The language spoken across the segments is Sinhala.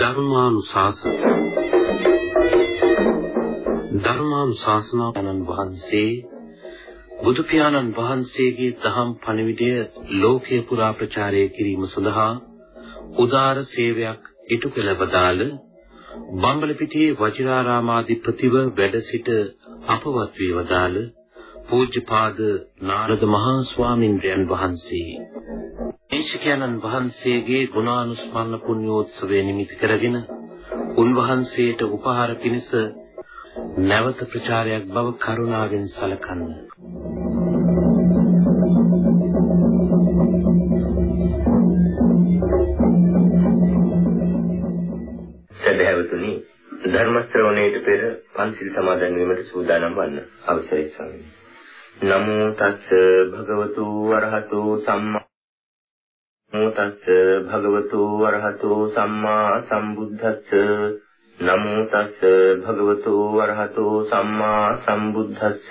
ධර්මානුශාසන. ධර්මානුශාසනාවන්න් වහන්සේ බුදු පියාණන් වහන්සේගේ දහම් පණිවිඩය ලෝකයේ පුරා ප්‍රචාරය කිරීම සඳහා උදාර සේවයක් ඉටු කළ බදාල බම්බලපිටියේ වජිරාරාමාධිපතිව වැඩ සිට අපවත් වේ වදාළ පූජ්‍යපාද නාරද මහා ස්වාමින්ද්‍රයන් වහන්සේ දේශකයන්න් වහන්සේගේ ගුණානුස්මරණ පුණ්‍යෝත්සවය නිමිති කරගෙන උන්වහන්සේට උපහාර පිණිස නැවත ප්‍රචාරයක් බව කරුණාවෙන් සලකන්න. ධර්ම ශ්‍රවණයට පෙර පන්සිල් සමාදන් වීමට සූදානම් වන්න. අවසරයි ස්වාමීනි. නමෝ තස්ස භගවතු වරහතෝ සම්මා නමෝ තස්ස භගවතු වරහතෝ සම්මා සම්බුද්දස්ස. නමෝ තස්ස භගවතු වරහතෝ සම්මා සම්බුද්දස්ස.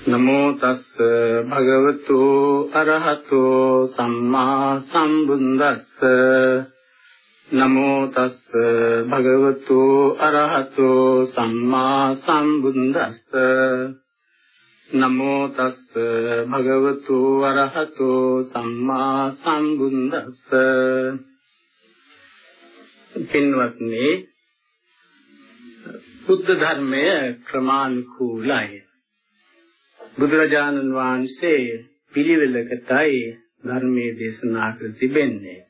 නමෝ තස්ස භගවතු අරහතෝ සම්මා සම්බුද්දස්ස. නමෝ තස්ස භගවතු අරහතෝ සම්මා සම්බුද්දස්ස. නමෝ තස්ස භගවතු අරහතෝ සම්මා සම්බුද්දස්ස. පින්වත්නි බුද්ධ ධර්මය ක්‍රමානුකූලයි. බුදුරජාණන් වහන්සේ පිළිවෙලකටයි ධර්මයේ දේශනා කර තිබෙන්නේ.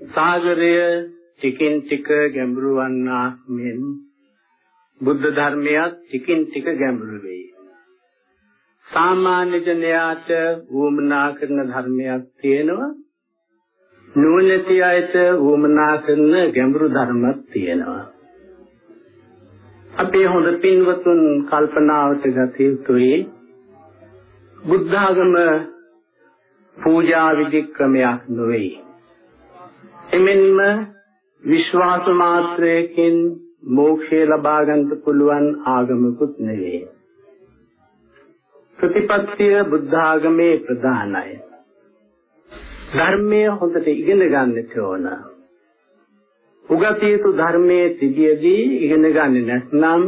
සාගරය ටිකින් ටික ගැඹුරු වන්නා මෙන් බුද්ධ ධර්මයත් ටිකින් ටික ගැඹුරු වෙයි. සාමාන්‍ය ජනයාට වුමනා කරන ධර්මයක් තියෙනවා. නුවණැති අයට වුමනා කරන ගැඹුරු ධර්මයක් තියෙනවා. අපේ හොඳ පින්වතුන් කල්පනාවට ගත යුතුයි. බුද්ධ ආගම පූජා විධි ක්‍රමයක් නොවේ. එමෙන්ම විශ්වාස මාත්‍රයකින් මෝක්ෂය ලබා ගන්නට පුළුවන් ආගමකුත් නෙවේ. ප්‍රතිපත්තිය බුද්ධ ආගමේ ප්‍රධානයි. ධර්මය හොඳට ඉගෙන ගන්නට ඕන. උගතියතු ධර්මයේ තිබියදී ඉගෙන ගන්නේ නැත්නම්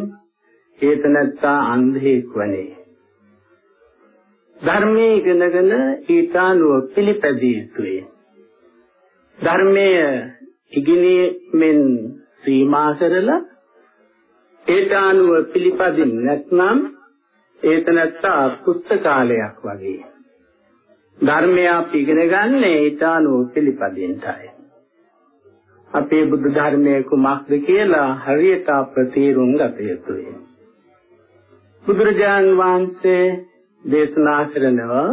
හේත නැත්තා අන්ධෙක් වනේ. ධර්මයේ ඉගෙනගෙන ඊට අනුව පිළිපැදිය යුතුය. ධර්මයේ ඉගෙනීමෙන් සීමා කරලා ඒට අනුව පිළිපදින් නැත්නම් ඒත නැත්තා පුස්තකාලයක් වගේ ධර්මය අපි ඉගෙන ගන්න ඒට අනුව පිළිපදින්නයි අපේ බුද්ධ ධර්මයේ කුමක්ද කියලා හරියට අප තේරුම් ගත යුතුයි බුදුරජාන් වහන්සේ දේශනා කරනවා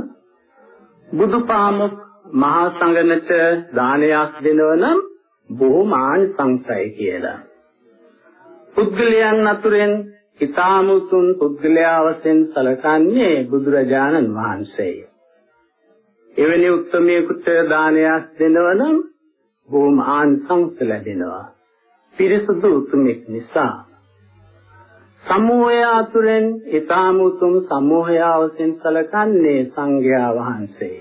බුදුපාමොක් මහා සංඝනට දානයක් දෙනව නම් බොහොම ආනිසංසයි කියලා. පුද්ගලයන් අතුරෙන් ඊ타ම උතුම් පුද්ගලයා වශයෙන් සැලකන්නේ බුදුරජාණන් වහන්සේයි. එවැනි උත්මයෙකුට දානයක් දෙනව නම් බොහොම ආනිසංස ලැබෙනවා. පිරිසුදු උතුමෙක් නිසා සමූහය අතුරෙන් ඊ타ම උතුම් සමූහය වශයෙන් සැලකන්නේ සංඝයා වහන්සේ.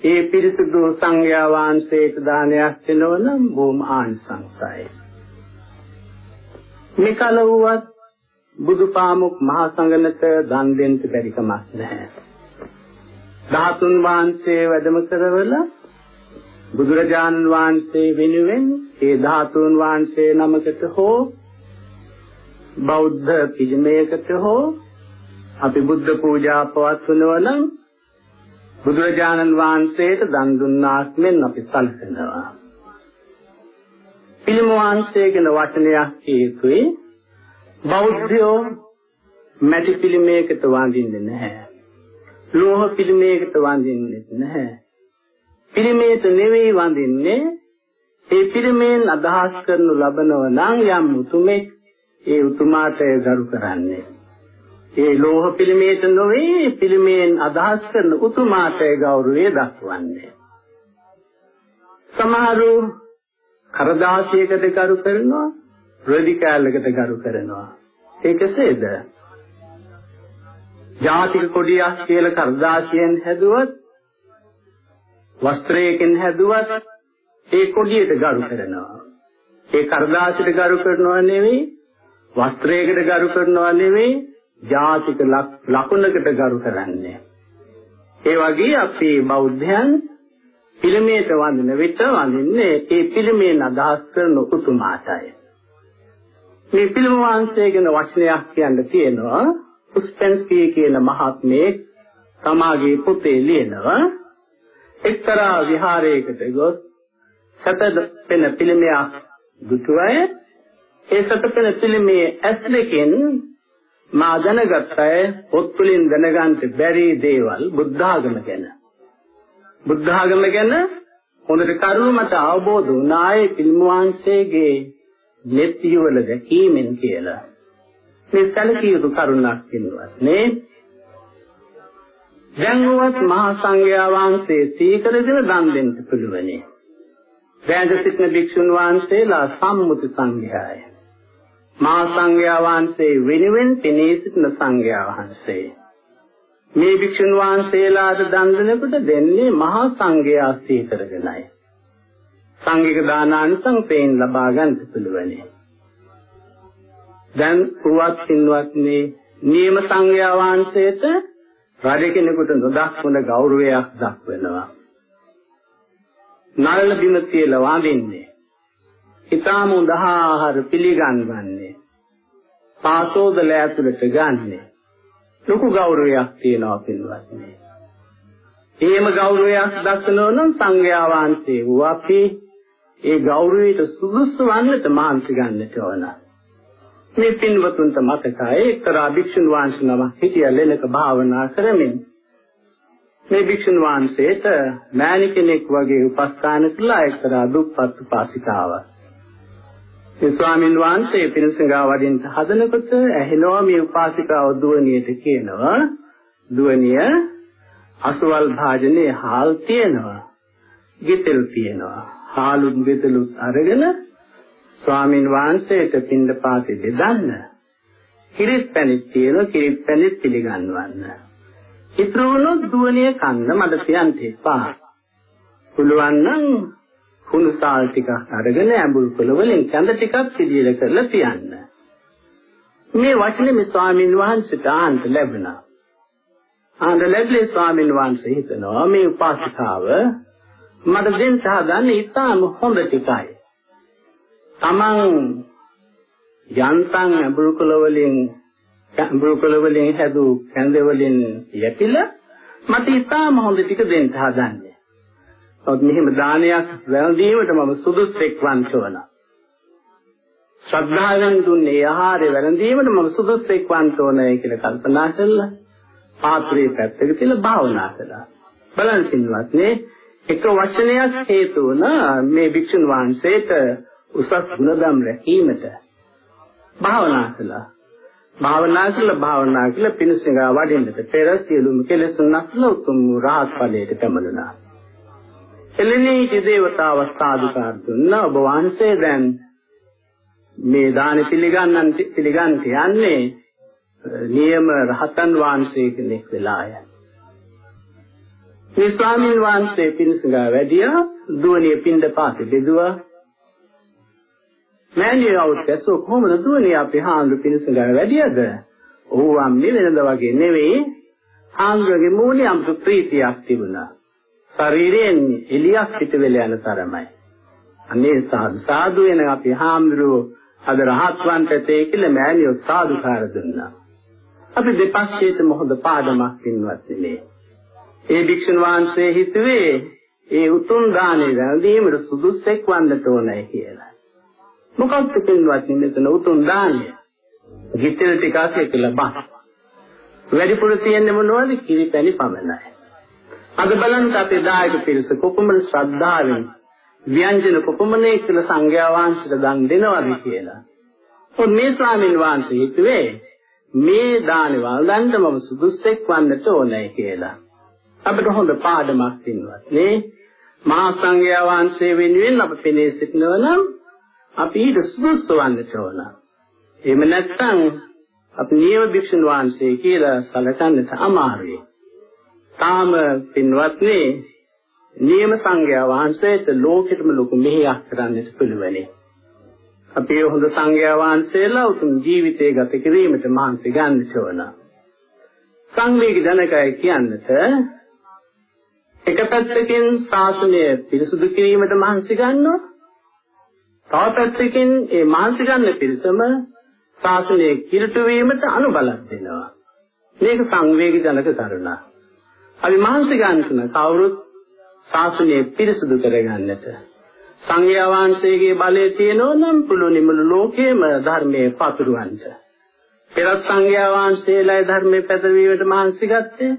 ඒ පිරිසුදු සංඝයා වහන්සේට දානයක් දෙනවනම් බොහොම ආනිසංසයි. මෙකල වුවත් බුදුපාමුක් මහා සංඝනත දන් දෙන්න බැරි කමක් නැහැ. ධාතුන් වහන්සේ වැඩම කරවල බුදුරජාණන් වහන්සේ වෙනුවෙන් ඒ ධාතුන් වහන්සේ නමකට හෝ බෞද්ධ පිළිමයකට හෝ අපි බුද්ධ පූජා පවත්වනවා නම් බුදුරජාණන් වහන්සේට දන් දුන්නාක් මෙන් අපි සැලකනවා. පිළිම වහන්සේ කියන වචනයක් හේතුයි බෞද්ධයෝ මැටි පිළිමයකට වඳින්නේ නැහැ. ලෝහ පිළිමයකට වඳින්නේ නැහැ. පිළිමයට නෙවෙයි වඳින්නේ ඒ පිළිමෙන් අදහස් කරනු ලබනව නම් යම් උතුමෙක් ඒ උතුමාට ගරු කරන්නේ. ඒ ලෝහ පිළිමේට නොවේ පිළිමේන් අදහස් කරන උතුමාට ගෞරවය දක්වන්නේ. සමහරු කරදාසියකට කරු කරනවා, රෙදිකාලයකට කරු කරනවා. ඒකසේද? ජාතික කොඩියක් කියලා කරදාසියෙන් හැදුවත් වස්ත්‍රයකින් හැදුවත් ඒ කොඩියට ගරු කරනවා. ඒ කරදාසියට ගරු කරනවා නෙවෙයි වස්ත්‍රයකට ගරු කරනවා නෙවෙයි ජාතික ලකුණකට ගරු කරන්නේ. ඒ වගේ අපේ බෞද්ධයන් පිළිමේට වඳින විට වඳින්නේ ඒ පිළිමේන අදහස් කරන උතුමාටයි. මේ පිළිම වංශය ගැන වචනයක් කියන්න තියෙනවා. උස්පෙන්ස්කී කියන මහත්මයෙක් තමාගේ පොතේ ලියනවා එක්තරා විහාරයකට ගොස් සතපෙන පිළිමයක් දුටුවය ඒ සතපෙන පිළිමේ ඇස් දෙකෙන් මා දැනගත්තය පොත් වලින් දැනගන්න බැරි දේවල් බුද්ධ ආගම ගැන. බුද්ධ ආගම ගැන හොඳට කරුණු මට අවබෝධ වුණායේ පිළිමවංශයේගේ නෙත්තිවල දැකීමෙන් කියලා. මේ සැලකිය යුතු කරුණක් වෙනවත් නේ. දැන්වත් මහා සංඝයා වහන්සේ සීකරගෙන දන් දෙන්න පුළුවනේ. වැඳ සිටින භික්ෂුන් වහන්සේලා සම්මුති සංඝයාය. මහා සංඝයා වහන්සේ වෙනුවෙන් පෙනී සිටින සංඝයා වහන්සේ. මේ භික්ෂුන් වහන්සේලාට දන් දෙනකොට දෙන්නේ මහා සංඝයා සිහි කරගෙනයි. සංඝික දානානිසංසයෙන් ලබා ගන්න පුළුවනි. දැන් උවත් පින්වත්නි නියම සංඝයා වහන්සේට රජ කෙනෙකුට නොදක්වන ගෞරවයක් දක්වනවා. නල්ල බිම තියලා වඳින්නේ. ඊටාම උදාහාර පිළිගන්වන්නේ. පාසෝදල ඇතුළට ගන්නෙ. ලොකු ගෞරවයක් තියෙනවා පින්වත්නි. එහෙම ගෞරවයක් දක්වනවා නම් සංඝයා වහන්සේ වූ අපි ඒ ගෞරවයට සුදුසු වන්නට මහන්සි ගන්නට ඕන. මේ පින්වතුන්ට මතකයි එක්තරා භික්ෂුන් වහන්සේ නම හිටිය ලෙනක භාවනා කරමින් මේ භික්ෂුන් වහන්සේට මෑණි කෙනෙක් වගේ උපස්ථාන කළා එක්තරා දුප්පත් උපාසිකාවක්. ඒ ස්වාමීන් වහන්සේ පිරිසඟා වඩින්න හදනකොට ඇහෙනවා මේ උපාසිකාව දුවනියට කියනවා දුවනිය අසවල් භාජනයේ හාල් තියෙනවා ගෙතෙල් තියෙනවා හාලුත් ගෙතලුත් අරගෙන ස්වාමීන් වහන්සේට පින්ඳ පාතේ දෙදන්න කිරිත් පැණිත් තියෙනවා කිරිත් පැණිත් පිළිගන්වන්න ඉතුරු වුණොත් දුවනිය කන්න මඩ තියන්න එපා පුළුවන් නම් කුණු සාල් ටිකක් අරගෙන ඇඹුල් කොළ වලින් කඳ ටිකක් පිළියෙල කරලා තියන්න. මේ වචනේ මේ ස්වාමීන් වහන්සේට ආන්ත ලැබුණා. ආන්ත ලැබලේ ස්වාමීන් වහන්සේ හිතනවා මේ උපාසිකාව මට දෙන්න හදන්නේ ඉතාම හොඳ ටිකයි. තමන් යන්තම් අඹුරු කුල වලින් අඹුරු කුල වලින් හැදූ කැඳ වලින් යැපිලා මට ඉතාම හොඳ ටික දෙන්න හදන්නේ. ඔත් මෙහිම දානයක් වැළඳීමට මම සුදුස්සෙක් වන්ටවන. ශ්‍රද්ධාවෙන් දුන්නේ ආහාරය වැළඳීමට මම සුදුස්සෙක් වන්ටවනයි කියලා කල්පනා කළා. පාත්‍රයේ පැත්තක තියලා භාවනා කළා. බලන්න සින්වත්නේ එක වචනයක් හේතු වුණ මේ භික්ෂුන් වහන්සේට උසස් ගුණධම් රැකීමට භාවනා කළා. භාවනා කළ භාවනා කළ පිණිසඟා වඩින්නට පෙර සියලුම කෙලෙසුන් නැස්ලා උතුම් රහත් ඵලයට පැමිණුණා. එළෙනී දේවතාව සාදුකාර දුන්නා ඔබ වහන්සේ දැන් මේ දාන පිළිගන්නන් පිළිගන්න යන්නේ නියම රහතන් වහන්සේ කෙනෙක් වෙලාය. මේ ස්වාමීන් වහන්සේ පිණිසඟා වැඩියා දුවනිය පින්ඳ පාතේ බෙදුවා මෑණියවුත් ඇසෝ කොහොමද දුවන්නේ අපේ හාමුදුරු පිණිසඟා වැඩියද? ඔව් අම්මේ වෙනද වගේ නෙවෙයි. හාමුදුරගේ මූණේ අමුතු ප්‍රීතියක් තිබුණා. ශරීරයෙන් එලියක් පිට වෙලා යන තරමයි. අනේ සාදු සාදු වෙන අපේ හාමුදුරුවෝ අද රහත්වන්ට තේ කියලා මෑණියෝ සාදුකාර දුන්නා. අපි දෙපක්ෂයේම හොඳ පාඩමක් පින්වත් මේ. ඒ භික්ෂුන් වහන්සේ හිතුවේ ඒ උතුම් දානේ වැළඳීමට සුදුස්සෙක් වන්නට ඕනේ කියලා. මොකක්ද පින්වත්නි මෙතන උතුම් දානය? ගිතෙල් ටිකක් එකලා බස්. වැඩිපුර තියෙන්නේ මොනවද? කිරි පැණි පමණයි. අද බලන්න අපේ දායක පිරිස කොපමණ ශ්‍රද්ධාවෙන් ව්‍යංජන කොපමණේ කියලා සංඝයා වහන්සේට දන් දෙනවද කියලා. ඔන්න මේ ස්වාමීන් වහන්සේ හිතුවේ මේ දානේ වළඳන්න මම සුදුස්සෙක් වන්නට ඕනේ කියලා. අපිට හොඳ පාඩමක් තියෙනවා. මේ මහා සංඝයා වහන්සේ වෙනුවෙන් අප පෙනී සිටිනවා නම් අපි ඊට සුදුසු වන්නට ඕන. එහෙම නැත්නම් අපි නියම භික්ෂුන් වහන්සේ කියලා සැලකන්නට අමාරුයි. තාම පින්වත්නි නියම සංඝයා වහන්සේට ලෝකෙටම ලොකු මෙහෙයක් කරන්නට පුළුවනි. අපේ හොඳ සංඝයා වහන්සේලා උතුම් ජීවිතය ගත කිරීමට මහන්සි ගන්නට ඕන. සංවේග ජනකය කියන්නට එක පැත්තකින් ශාසනය පිරිසුදු කිරීමට මහන්සි ගන්නවා තව පැත්තකින් ඒ මානසික ගන්න පිරිසම ශාසනයේ කිරටු වීමට අනුබලක් දෙනවා. මේක සංවේග ජනක කරුණා. අපි මානසික ගන්න කවුරුත් ශාසනය පිරිසුදු කරගන්නට සංඝයා වහන්සේගේ බලය තියෙනෝ නම් පුළුවන් මුළු ලෝකෙම ධර්මයේ පතුරවන්නට. පෙරත් සංඝයා වහන්සේලායි ධර්මයේ පැතවීමට මහන්සි ගත්තේ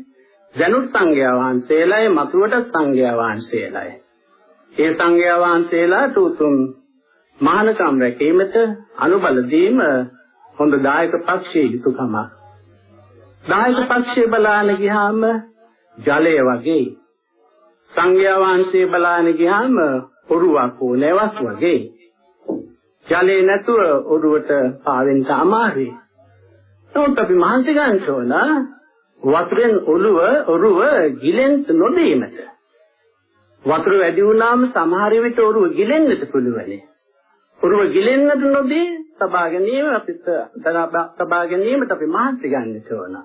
දැනුත් සංඝයා වහන්සේලායි මතුවට සංඝයා වහන්සේලායි. ඒ සංඝයා වහන්සේලාට උතුම් මහානකම් රැකීමට අනුබල දීම හොඳ දායක පක්ෂයේ යුතුයකමක්. දායක පක්ෂයේ බලාන ගියාම ජලය වගේ සංඝයා වහන්සේ බලාන ගියාම ඔරුවක් ඕනෑවක් වගේ ජලේ නැතුව ඔරුවට පාවෙන්න අමාරුයි. නමුත් අපි මහන්සි ගන්න ඕන වතුරෙන් ඔළුව ඔරුව ගිලෙන්න නොදීමට. වතුර වැඩි වුණාම සමහර විට ඔරුව ගිලෙන්නට පුළුවන්. උරුම ගිලෙන්නට නොදී සබා ගැනීම අපිට සබා ගැනීමට අපි මහන්සි ගන්නට ඕන.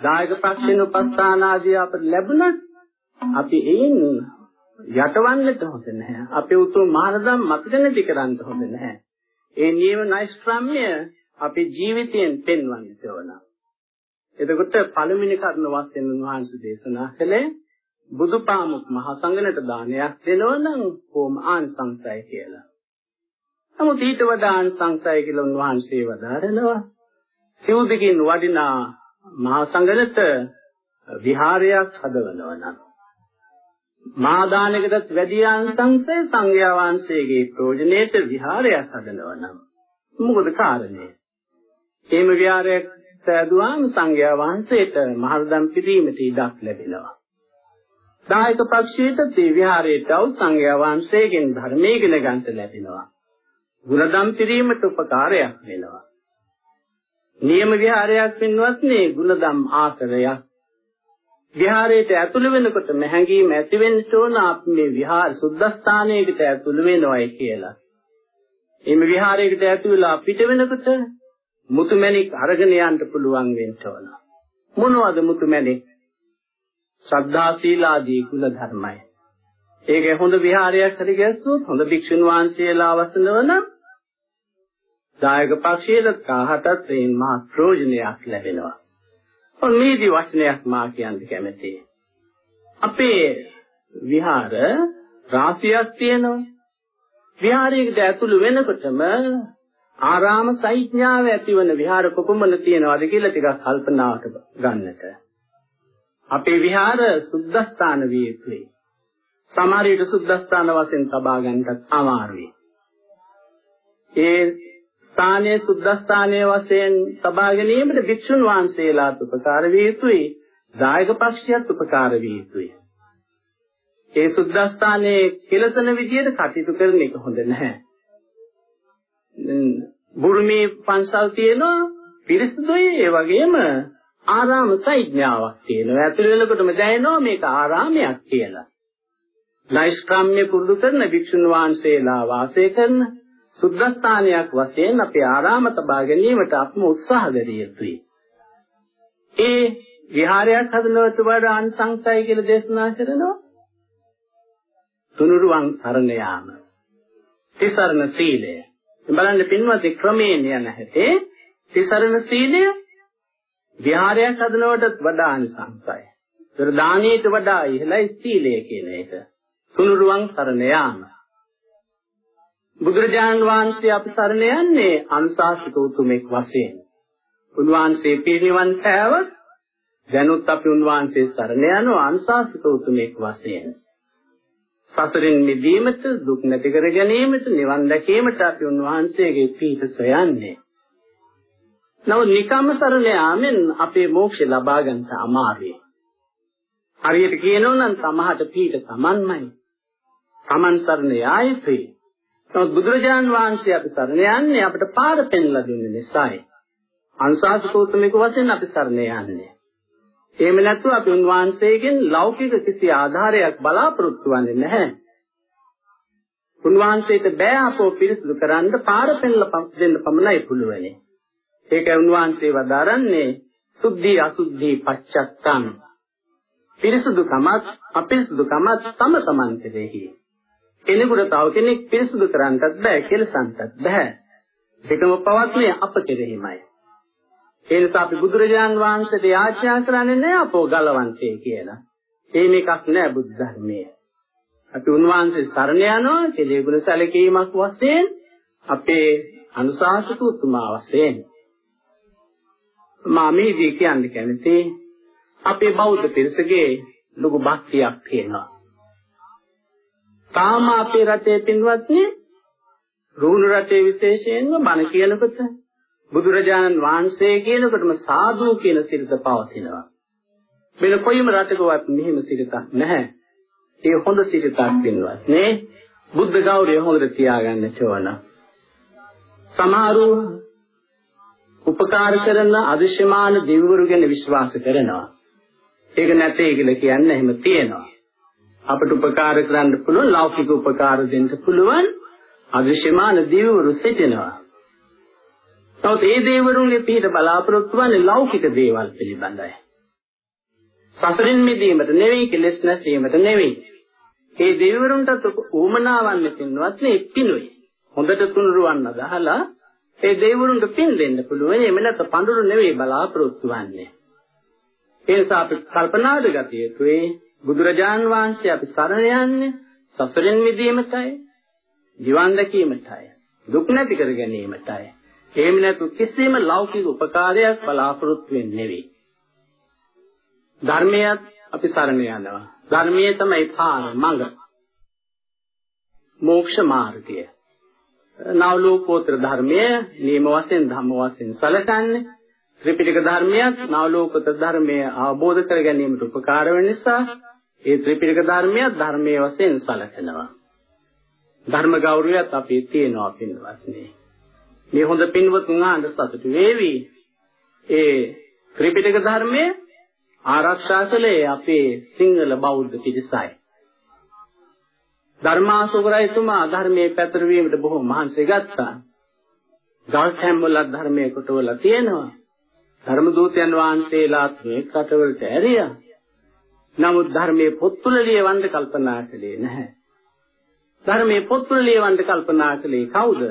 දායක පක්ෂින උපස්ථාන ආදී අපිට ලැබුණත් අපි එයින් යටවන්නට හොඳ නැහැ. අපේ උතුම් මහානදම් මතක නැති කරන්න හොඳ නැහැ. ඒ නියම නෛෂ්ක්‍රම්‍ය අපේ ජීවිතයෙන් පෙන්වන්නට ඕන. එතකොට පළවෙනි කරුණ වශයෙන් උන්වහන්සේ දේශනා කළේ බුදුපාමුක් මහ සංඝනට දානයක් දෙනවා නම් කොහොම ආනිසංසයි කියලා. නමුත් ඊට වඩා අංශංසය කියලා උන්වහන්සේ වදාරනවා. සිවුදකින් වඩිනා මහා සංඝරත විහාරයක් හදවනවා නම් මහා දානකටත් වැඩි අංශංසය සංඝයා වහන්සේගේ ප්‍රයෝජනෙට විහාරයක් හදනවා නම් මොකද කාරණේ? එහෙම විහාරයක් සෑදුවාම සංඝයා වහන්සේට මහරදම් පිළිීමට ඉඩක් ලැබෙනවා. දායක පක්ෂයට තේ විහාරයට වූ සංඝයා වහන්සේගෙන් ධර්මයේ ඉගෙන ගන්නට ලැබෙනවා. ගුණදම් පිරීමට උපකාරයක් වෙනවා. නියම විහාරයක් වෙනවත් නේ ගුණදම් ආශ්‍රයක්. විහාරයට ඇතුළු වෙනකොට මහැඟීම ඇති වෙන්න ඕන අපි මේ විහාර සුද්ධස්ථානයකට ඇතුළු වෙනවයි කියලා. එimhe විහාරයකට ඇතුළුලා පිට වෙනකොට මුතුමැණික් අරගෙන යන්න පුළුවන් වෙන්න ඕන. මොනවද මුතුමැණික්? ශ්‍රද්ධා සීල ආදී කුල ධර්මයි. ඒක හොඳ විහාරයක් හරි ගැස්සුවොත් හොඳ භික්ෂුන් වහන්සේලා වසනවන දායක පක්ෂයට කාහටත් එයින් මහා ප්‍රයෝජනයක් ලැබෙනවා. ඔන්න මේදි වචනයක් මා කියන්න කැමතියි. අපේ විහාර රාශියක් තියෙනවා. විහාරයකට ඇතුළු වෙනකොටම ආරාම සෛඥාව ඇතිවන විහාර කොපමණ තියෙනවද කියලා ටිකක් කල්පනාවට ගන්නට. අපේ විහාර සුද්ධස්ථාන විය යුතුයි. සමහර විට සුද්ධස්ථාන වශයෙන් තබා ගන්නටත් අමාරුයි. ඒ ස්ථානයේ සුද්ධස්ථානයේ වශයෙන් තබා ගැනීමට භික්ෂුන් වහන්සේලාට උපකාර විය යුතුයි. දායක පක්ෂියත් උපකාර විය යුතුයි. ඒ සුද්ධස්ථානයේ කෙලසන විදියට කටයුතු කරන එක හොඳ නැහැ. බුරුමේ පන්සල් තියෙනවා පිරිසිදුයි ඒ වගේම ආරාම සංඥාවක් තියෙනවා. ඇතුළ වෙනකොටම දැනෙනවා මේක ආරාමයක් කියලා. නෛෂ්ක්‍රම්‍ය පුරුදු කරන භික්ෂුන් වහන්සේලා වාසය කරන සුද්ධස්ථානයක් වශයෙන් අපේ ආරාම තබා ගැනීමට අපම උත්සාහ දෙවිය යුතුයි. ඒ විහාරයක් හදනවට වඩා අනිසංසයි කියලා දේශනා කරනවා. තුනුරුවන් සරණ යාම. තිසරණ සීලය. බලන්න පින්වත් ක්‍රමයෙන් යන හැටි තිසරණ සීලය විහාරයක් හදනවටත් වඩා අනිසංසයි. ඒතර දානීයට වඩා ඉහළයි සීලය කියන එක. තුනුරුවන් සරණ යාම. බුදුරජාණන් වහන්සේ අපි සරණ යන්නේ අනුශාසිත උතුමෙක් වශයෙන්. උන්වහන්සේ පිරිනිවන් පෑවත් දැනුත් අපි උන්වහන්සේ සරණ යනවා අනුශාසිත උතුමෙක් වශයෙන්. සසරින් මිදීමට දුක් නැති කර ගැනීමට නිවන් දැකීමට අපි උන්වහන්සේගේ පිහිට සොයන්නේ. නමුත් නිකම්ම සරණ යාමෙන් අපේ මොක්ෂය ලබා ගන්න අමාරුයි. හරියට කියනෝ නම් සමහට පිහිට සමන්මයි. සමන් සරණ යායුතුයි. නමුත් බුදුරජාන් වහන්සේ අපි සරණ යන්නේ අපිට පාර පෙන්ලා දුන්න නිසායි. අනුශාසකෝත්තමික වශයෙන් අපි සරණ යන්නේ. එහෙම නැත්නම් අපි උන්වහන්සේගෙන් ලෞකික කිසි ආධාරයක් බලාපොරොත්තු වෙන්නේ නැහැ. උන්වහන්සේට බෑ අපෝ පිරිසිදු කරන්න පාර පෙන්ලා දෙන්න පමණයි පුළුවන්නේ. ඒකයි උන්වහන්සේ වදාරන්නේ සුද්ධි අසුද්ධි පච්චත්තං. පිරිසිදුකමත් අපිරිසිදුකමත් තම තමන් කෙරෙහි. කෙනෙකුට තව කෙනෙක් පිරිසිදු කරන්නත් බෑ කෙලසන්නත් බෑ. දෙකම පවත්නේ අප කෙරෙහිමයි. ඒ නිසා අපි බුදුරජාන් වහන්සේට යාඥා කරන්නේ නැහැ අපෝ ගලවන්තේ කියලා. එහෙම එකක් නැහැ බුද්ධ ධර්මයේ. අපි උන්වහන්සේ සරණ යනවා කෙලෙ ගුණ සැලකීමක් වශයෙන් අපේ අනුශාසක උතුමා වශයෙන්. මා මේදී කියන්න කැමති අපේ බෞද්ධ පිරිසගේ ලොකු භක්තියක් තියෙනවා. තාම අපේ රටේ පින්වත්නි රුණු රටේ විශේෂයෙන්ම බණ කියනකොට බුදුරජාණන් වහන්සේ කියනකොටම සාදු කියන සිරිත පවතිනවා. වෙන කොයිම රටකවත් මෙහෙම සිරිතක් නැහැ. ඒ හොඳ සිරිතක් වෙනවත් නේ. බුද්ධ ගෞරවය හොඳට තියාගන්න ඕන. සමහරු උපකාර කරන අදිශ්‍යමාන දෙවිවරු ගැන විශ්වාස කරනවා. ඒක නැtei කියලා කියන්නේ එහෙම තියෙනවා. අපට උපකාර කරන්න පුළුවන් ලෞකික උපකාර දෙන්න පුළුවන් අදිශ්‍යමාන දෙවිවරු සිටිනවා. නමුත් ඒ දේවරුන්ගේ පිහිට බලාපොරොත්තු වන්නේ ලෞකික දේවල් පිළිබඳයි. සසරින් මිදීමට නෙවෙයි කෙලෙස් නැසීමට නෙවෙයි. ඒ දේවරුන්ටත් උමනාවන් මෙතනවත් නේ පිනුයි. හොඳට තුනුරුවන්න ගහලා ඒ දේවරුන්ට පින් දෙන්න පුළුවන්. එහෙම නැත්නම් පඳුරු නෙවෙයි බලාපොරොත්තු වෙන්නේ. ඒ නිසා අපි කල්පනාද ගතිය යුතුයි බුදුරජාන් වහන්සේ අපි සරණ යන්නේ සසරින් මිදීමටයි, ජීවන් දැකීමටයි, දුක් නැති කර ගැනීමටයි. එහෙම නැතු කිසිම ලෞකික උපකාරයක් බලාපොරොත්තු වෙන්නේ නෙවෙයි. ධර්මයක් අපි සරණ යනවා. ධර්මයේ තමයි පාර මඟ. මෝක්ෂ මාර්ගය. නවලෝකෝත්තර ධර්මයේ නියම වශයෙන් ධම්ම වශයෙන් සැලකන්නේ ත්‍රිපිටක ධර්මයක් නවලෝකෝත්තර ධර්මයේ අවබෝධ කර ගැනීමට උපකාර වෙන නිසා ඒ ත්‍රිපිටක ධර්මයක් ධර්මයේ වශයෙන් සැලකනවා. ධර්ම ගෞරවයත් අපේ තියෙනවා පින්වත්නි. මේ හොඳ පින්වතුන් ආන්ද සතුටු වේවි. ඒ ත්‍රිපිටක ධර්මය ආරක්ෂා කළේ අපේ සිංහල බෞද්ධ පිරිසයි. ධර්මාශෝකරයතුමා ධර්මයේ පැතිරවීමට බොහෝ මහන්සි ගත්තා. ගල්හැම් වල ධර්මයේ කොටවල තියෙනවා. ධර්ම දූතයන් වහන්සේලාත් මේ කටවලට ඇරියා. නමුත් ධර්මයේ පොත්වල ලියවන්න කල්පනා කළේ නැහැ. ධර්මයේ පොත්වල ලියවන්න කල්පනා කළේ කවුද?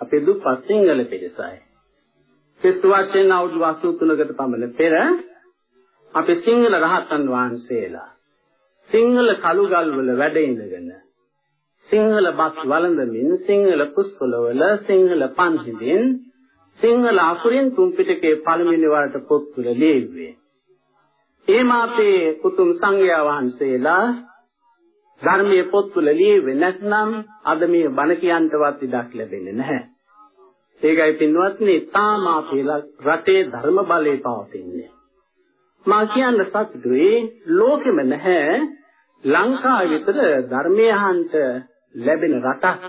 අපේ දුප්පත් සිංහල පිරිසයි. ක්‍රිස්තු වර්ෂයෙන් අවුරුදු 83කට පමණ පෙර අපේ සිංහල රහතන් වහන්සේලා සිංහල කළුගල් වල වැඩ ඉඳගෙන සිංහල බස් වළඳමින් සිංහල පුස්කොළවල සිංහල පන්හිඳින් සිංහල අසුරින් තුන් පිටකේ පළමුවෙනි වරට පොත් තුල ලියුවේ. ඒ මාපේ කුතුම් සංඝයා වහන්සේලා ධර්මයේ පොත් තුල ලියුවේ නැත්නම් අද මේ බණ කියන්නවත් ඉඩක් ලැබෙන්නේ නැහැ. ඒකයි පින්වත්නි තාම අපේ රටේ ධර්ම බලය පවතින්නේ. මා කියන්න සතුටුයි ලෝකෙම නැහැ ලංකාව විතර ධර්මයේ අහන්ට ලැබෙන රටක්.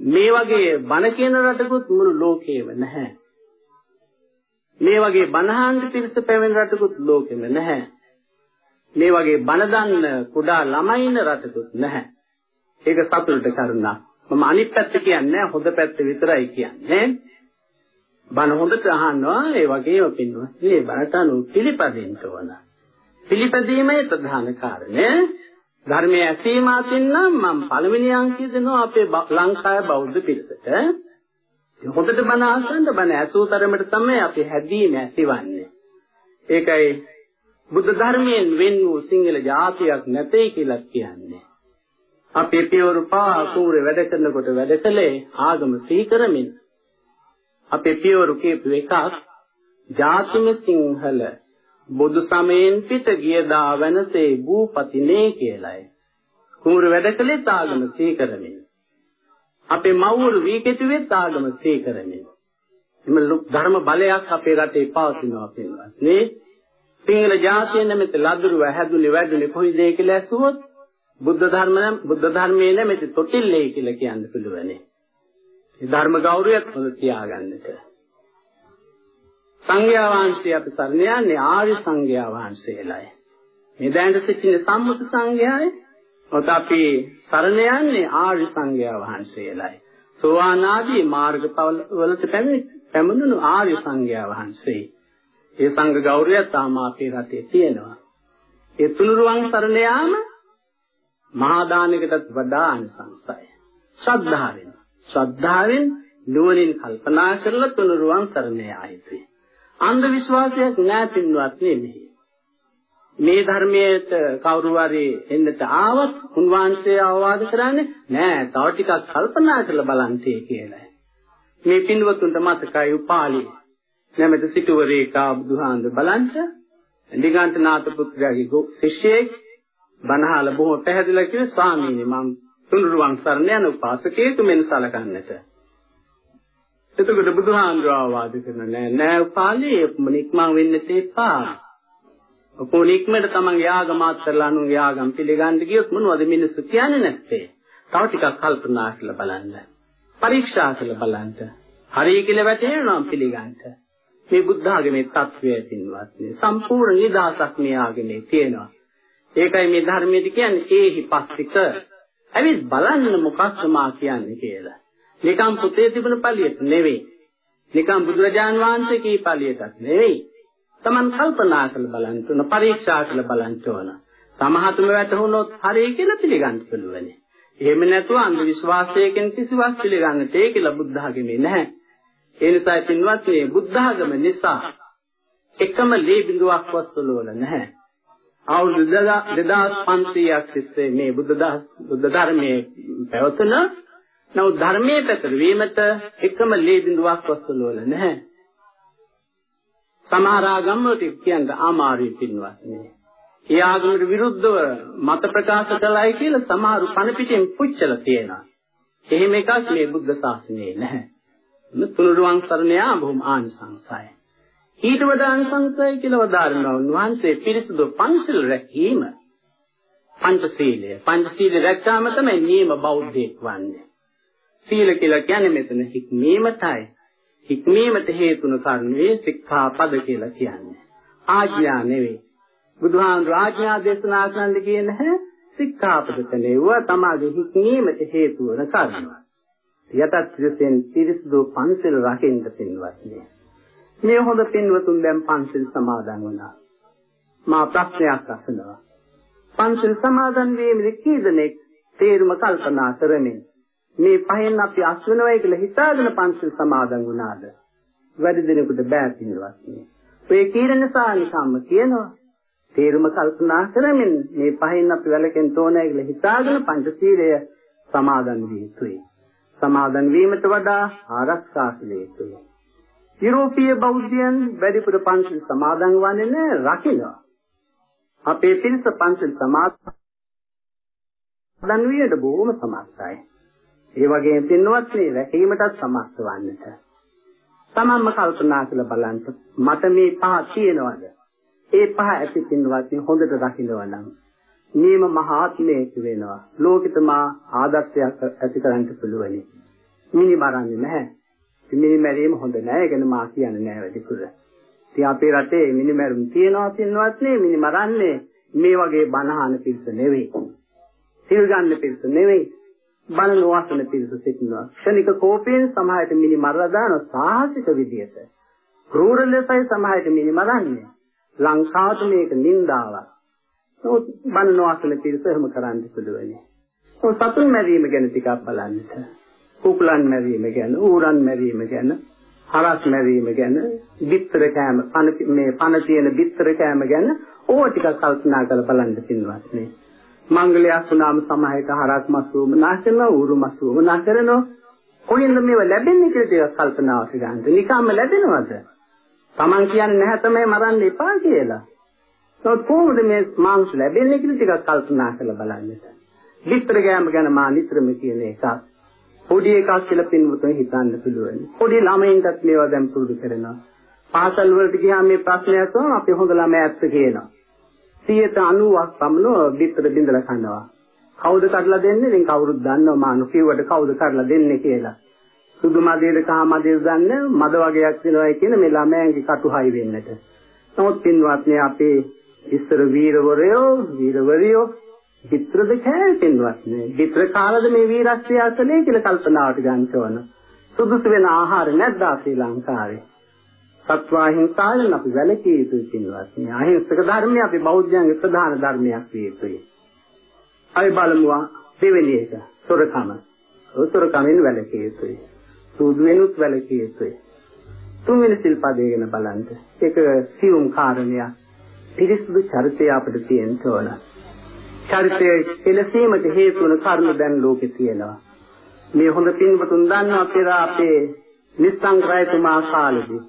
මේ වගේ බණ කියන රටකුත් මුළු ලෝකෙම නැහැ. මේ වගේ බණහන්ට පිරිස පැවෙන රටකුත් ලෝකෙම නැහැ. මේ වගේ බණ දන්න කුඩා ළමයි ඉන්න රටකුත් නැහැ. ඒක සතුටට කරුණා. මම අනිත් පැත්ත කියන්නේ හොඳ පැත්ත විතරයි කියන්නේ. බණ හොඳට අහනවා ඒ වගේම පින්වත් මේ බණට අනුව පිළිපදින්න ඕන. පිළිපැදීමේ ප්‍රධාන කාරණය ධර්මයේ ඇසීම අතින් නම් මම පළවෙනි අංකය දෙනවා අපේ ලංකාවේ බෞද්ධ පිරිසට. හොඳට බණ අහන්න බණ ඇසූ තරමට තමයි අපි හැදීම ඇතිවන්නේ. ඒකයි බුද්ධ ධර්මයෙන් වෙන් වූ සිංහල ජාතියක් නැtei කියලා කියන්නේ. අපේ පියවරු පා කූරේ වැඩ කරනකොට වැඩ කළේ ආගම සීකරමින්. අපේ පියවරු කියපු එකක් ජාතිම සිංහල බුදු සමයෙන් පිට ගිය දා වෙනසේ භූපතිනේ කියලයි. කුමරු වැඩ කළේ ආගම සීකරමින්. අපේ මව්වරු වී කෙටුවේ ආගම සීකරමින්. එම ධර්ම බලයක් අපේ රටේ පවතිනවා කියනවා. මේ සිංහල ජාතිය නැමෙත ලදරුව හැදුනේ වැඩුනේ කොයිද කියලා ඇසුවොත් බුද්ධ ධර්ම බුද්ධ ධර්මයේ නැමෙත තොටිල්ලේ කියලා කියන්න පුළුවනේ. මේ ධර්ම ගෞරවයත් හොඳ තියාගන්නට. සංඝයා වහන්සේ අපි සරණ යන්නේ ආර්ය සංඝයා වහන්සේලායි. මේ දැනට සිටින සම්මුත සංඝයායි ඔත අපි සරණ යන්නේ ආර්ය සංඝයා වහන්සේලායි. සෝවාන් ආදී මාර්ගඵල වලට පැමිණුණු ආර්ය සංඝයා වහන්සේ. ඒ සංඝ ගෞරවය තාම අපේ රටේ තියෙනවා. ඒ තුනුරුවන් සරණ යාම මහා දානයකටත් වඩා අනිසංසයි. ශ්‍රද්ධාවෙන්. ශ්‍රද්ධාවෙන් නුවණින් කල්පනා කරලා තුනුරුවන් සරණ යා යුතුයි. අන්ධ විශ්වාසයක් නෑ පින්වත් නෙමෙයි. මේ ධර්මයට කවුරු හරි එන්නට ආවත් උන්වහන්සේ අවවාද කරන්නේ නෑ තව ටිකක් කල්පනා කරලා බලන්තේ කියලා. මේ පින්වතුන්ට මතකයි උපාලි නැමෙත සිටුවරේකා බුදුහාඳ බලන්ට නිගාන්ත නාත පුත්‍රයාගේ ශිෂ්‍යයෙක් බණහල බොහෝ පැහැදිලිලා කිව්වේ ස්වාමීනි මම තුනුරුවන් සරණ යන උපාසකයෙක් මෙන් සලකන්නට. එතකොට බුදුහාමුදුරුවෝ ආවාද කරන නෑ නෑ උපාලි නික්මන් වෙන්න තේපා. උපෝනික්මද තමන් යාගමාත් කරලා අනුන් යාගම් පිළිගන්න ගියොත් මොනවද මිනිස්සු කියන්නේ නැත්තේ. තව ටිකක් කල්පනා කරලා බලන්න. පරීක්ෂා කරලා බලන්න. හරි කියලා වැටහෙනවා පිළිගන්න. මේ බුද්ධ ආගමේ தත්වය පින්වත් සම්පූර්ණ නිදාසක් මේ ආගමේ තියෙනවා. ඒකයි මේ ධර්මයේදී කියන්නේ ඒහි පස්තික. ඇවිත් බලන්න මොකක්ද මා කියන්නේ කියලා. නිකම් පුතේ තිබුණ පළියට නෙවෙයි. නිකම් බුදුරජාන් වහන්සේ කී පළියටත් නෙවෙයි. Taman කල්පනා කරලා බලන්න ඕන, පරීක්ෂා කරලා බලන්න ඕන. සමහතුම වැටහුනොත් හරිය කියලා පිළිගන්න පුළුවනේ. එහෙම නැතුව අන්ධ විශ්වාසයකින් කිසිවක් පිළිගන්නට ඒ කියලා බුද්ධ ආගමේ නැහැ. ඒ නිසා පින්වත් මේ බුද්ධ ආගම නිසා එකම ලේ බිඳුවක් වස්තුවල නැහැ. අවුරුදු 2500ක් තිස්සේ මේ බුද්ධ ධර්මයේ පැවතුන නමුත් ධර්මයේ පැතර වීමට එකම ලේ බිඳුවක් වස්තුල වල නැහැ. සමහර ආගම් වලට කියන්න අමාරුයි පින්වත්නි. ඒ ආගමට විරුද්ධව මත ප්‍රකාශ කළයි කියලා සමහරු පණ පිටින් පුච්චලා තියෙනවා. එහෙම එකක් මේ බුද්ධ ශාසනයේ නැහැ. තුනුරුවන් සරණ යා බොහොම ආනිසංසයි. ඊට වඩා ආනිසංසයි කියලා වදාරනවා උන්වහන්සේ පිරිසුදු පංචශීල රැකීම. පංචශීලය. පංචශීල රැක්කාම තමයි නියම බෞද්ධයෙක් වන්නේ. සීල කියලා කියන්නේ මෙතන හික්මීමටයි. හික්මීමට හේතුන කරුණේ සික්ඛාපද කියලා කියන්නේ. ආඥා නෙවෙයි. බුදුහාමුදුර ආඥා දේශනා කරන්න කියන හැ සික්ඛාපද කලේව තමාගේ හික්මීමට හේතු වන කරුණ. යටත් විසෙන් පිරිසුදු පන්සල් රකින්න පින්වත්නි. මේ හොඳ පින්වතුන් දැන් පන්සල් සමාදන් වුණා. මා ප්‍රශ්නයක් අහනවා. පන්සල් සමාදන් වීමේ කී දෙනෙක් තේරුම කල්පනා කරමින් මේ පහෙන් අපි අස් වෙනවයි කියලා හිතාගෙන පන්සල් සමාදන් වුණාද? වැඩි දිනෙකට බෑ පින්වත් නේ. ඔය කීර නිසා නිකම්ම කියනවා. තේරුම කල්පනා කරමින් මේ පහෙන් අපි වැලකෙන් තෝනයි කියලා හිතාගෙන පංචශීලය සමාදන් විය යුතුයි. සමාදන් වීමට වඩා ආරක්ෂා කළ යුතුයි. යුරෝපීය බෞද්ධයන් වැඩිපුර පන්සල් සමාදන් වන්නේ නැහැ රකින්නවා. අපේ පිරිස පන්සල් සමාදන් වියට බොහොම සමර්ථයි. ඒ වගේම පින්වත් මේ රැකීමටත් සමර්ථ වන්නට. තමන්ම කල්පනා කරලා බලන්න මට මේ පහ තියෙනවද? ඒ පහ ඇති පින්වත් හොඳට රකින්නවා නම් මේම මහාත්මයෙක් වෙනවා. ලෝකිතමා ආදර්ශයක් ඇති කරන්න පුළුවනි. මිනි මරන්නේ නැහැ. මිනි මැරීම හොඳ නැහැ. ඒ ගැන මා කියන්නේ නැහැ වැඩිපුර. ඉතින් අපේ රටේ මිනි මැරුම් තියනවා තියනවත් නේ මිනි මරන්නේ මේ වගේ බනහන පිරිස නෙවෙයි. සිල් ගන්න පිරිස නෙවෙයි. බන නොවසන පිරිස සිටිනවා. ක්ෂණික කෝපයෙන් සමාහයට මිනි මරලා දාන සාහසික විදියට. ක්‍රූර ලෙසයි සමාහයට මිනි මරන්නේ. ලංකාවට මේක නින්දාවක්. නමුත් බන නොවසන පිරිස එහෙම කරන්න පුළුවන්නේ. ඔය සතුන් මැරීම ගැන ටිකක් බලන්නට. කුකුලන් මැරීම ගැන, ඌරන් මැරීම ගැන, හරස් මැරීම ගැන, බිත්තර කෑම, පන මේ පන තියෙන බිත්තර කෑම ගැන ඕවා ටිකක් කල්පනා කරලා බලන්න පින්වත් නේ. මංගලයක් වුණාම සමායක හරස් මස් වුමනා කරනවා, ඌරු මස් වුමනා කරනවා. කොහෙන්ද මේව ලැබෙන්නේ කියලා ටිකක් කල්පනාවට ගන්න. නිකම්ම ලැබෙනවද? Taman කියන්නේ නැහැ තමයි මරන්න එපා කියලා. ඒත් කොහොමද මේ මාංශ ලැබෙන්නේ කියලා ටිකක් කල්පනා කරලා බලන්න. විස්තර ගෑම ගැන මා නිතරම කියන එකක්. පොඩි එකක් කියලා පින්වතුන් හිතන්න පුළුවන්. පොඩි ළමයින්ටත් මේවා දැන් පුරුදු කරනවා. පාසල් වලට ගියාම මේ ප්‍රශ්නයක් වුණා අපි හොඳ ළමයාත් කියනවා. 90ක් පමණ බිත්තර බින්දලා කනවා. කවුද කඩලා දෙන්නේ? ඉතින් කවුරුත් දන්නවා මානු කිව්වට කවුද කඩලා දෙන්නේ කියලා. සුදු මදේද කහ මදේද දන්නේ මද වගේක් දෙනවා කියන මේ ළමයන්ගේ කටුහයි වෙන්නට. නමුත් පින්වත්නි අපේ ඉස්සර වීරවරයෝ වීරවරියෝ චිත්‍රද කෑවෙන්නවත් නේ. චිත්‍ර කාලද මේ වීරත්වය අසලේ කියලා කල්පනාවට ගන්න ඕන. සුදුසු වෙන ආහාර නැද්ද ශ්‍රී ලංකාවේ? සත්වාහිංසාවෙන් අපි වැළකී යුතුයි කියනවත්. මේ අහිංසක ධර්මය අපි බෞද්ධයන්ගේ ප්‍රධාන ධර්මයක් විය යුතුයි. අපි බලමු දෙවෙනි එක සොරකම. සොරකමෙන් වැළකී යුතුයි. සූදු වෙනුත් වැළකී යුතුයි. තුන්වෙනි සිල්පදය ගැන බලන්න. ඒක සියුම් කාරණයක්. පිරිසුදු චරිතය අපිට තියෙන්න ඕන. චරිතය කෙලසීමට හේතු වන කරුණු දැන් ලෝකේ තියෙනවා. මේ හොඳ පින්වතුන් දන්නවා පෙර අපේ නිස්සංග්‍රහතුමා කාලෙදී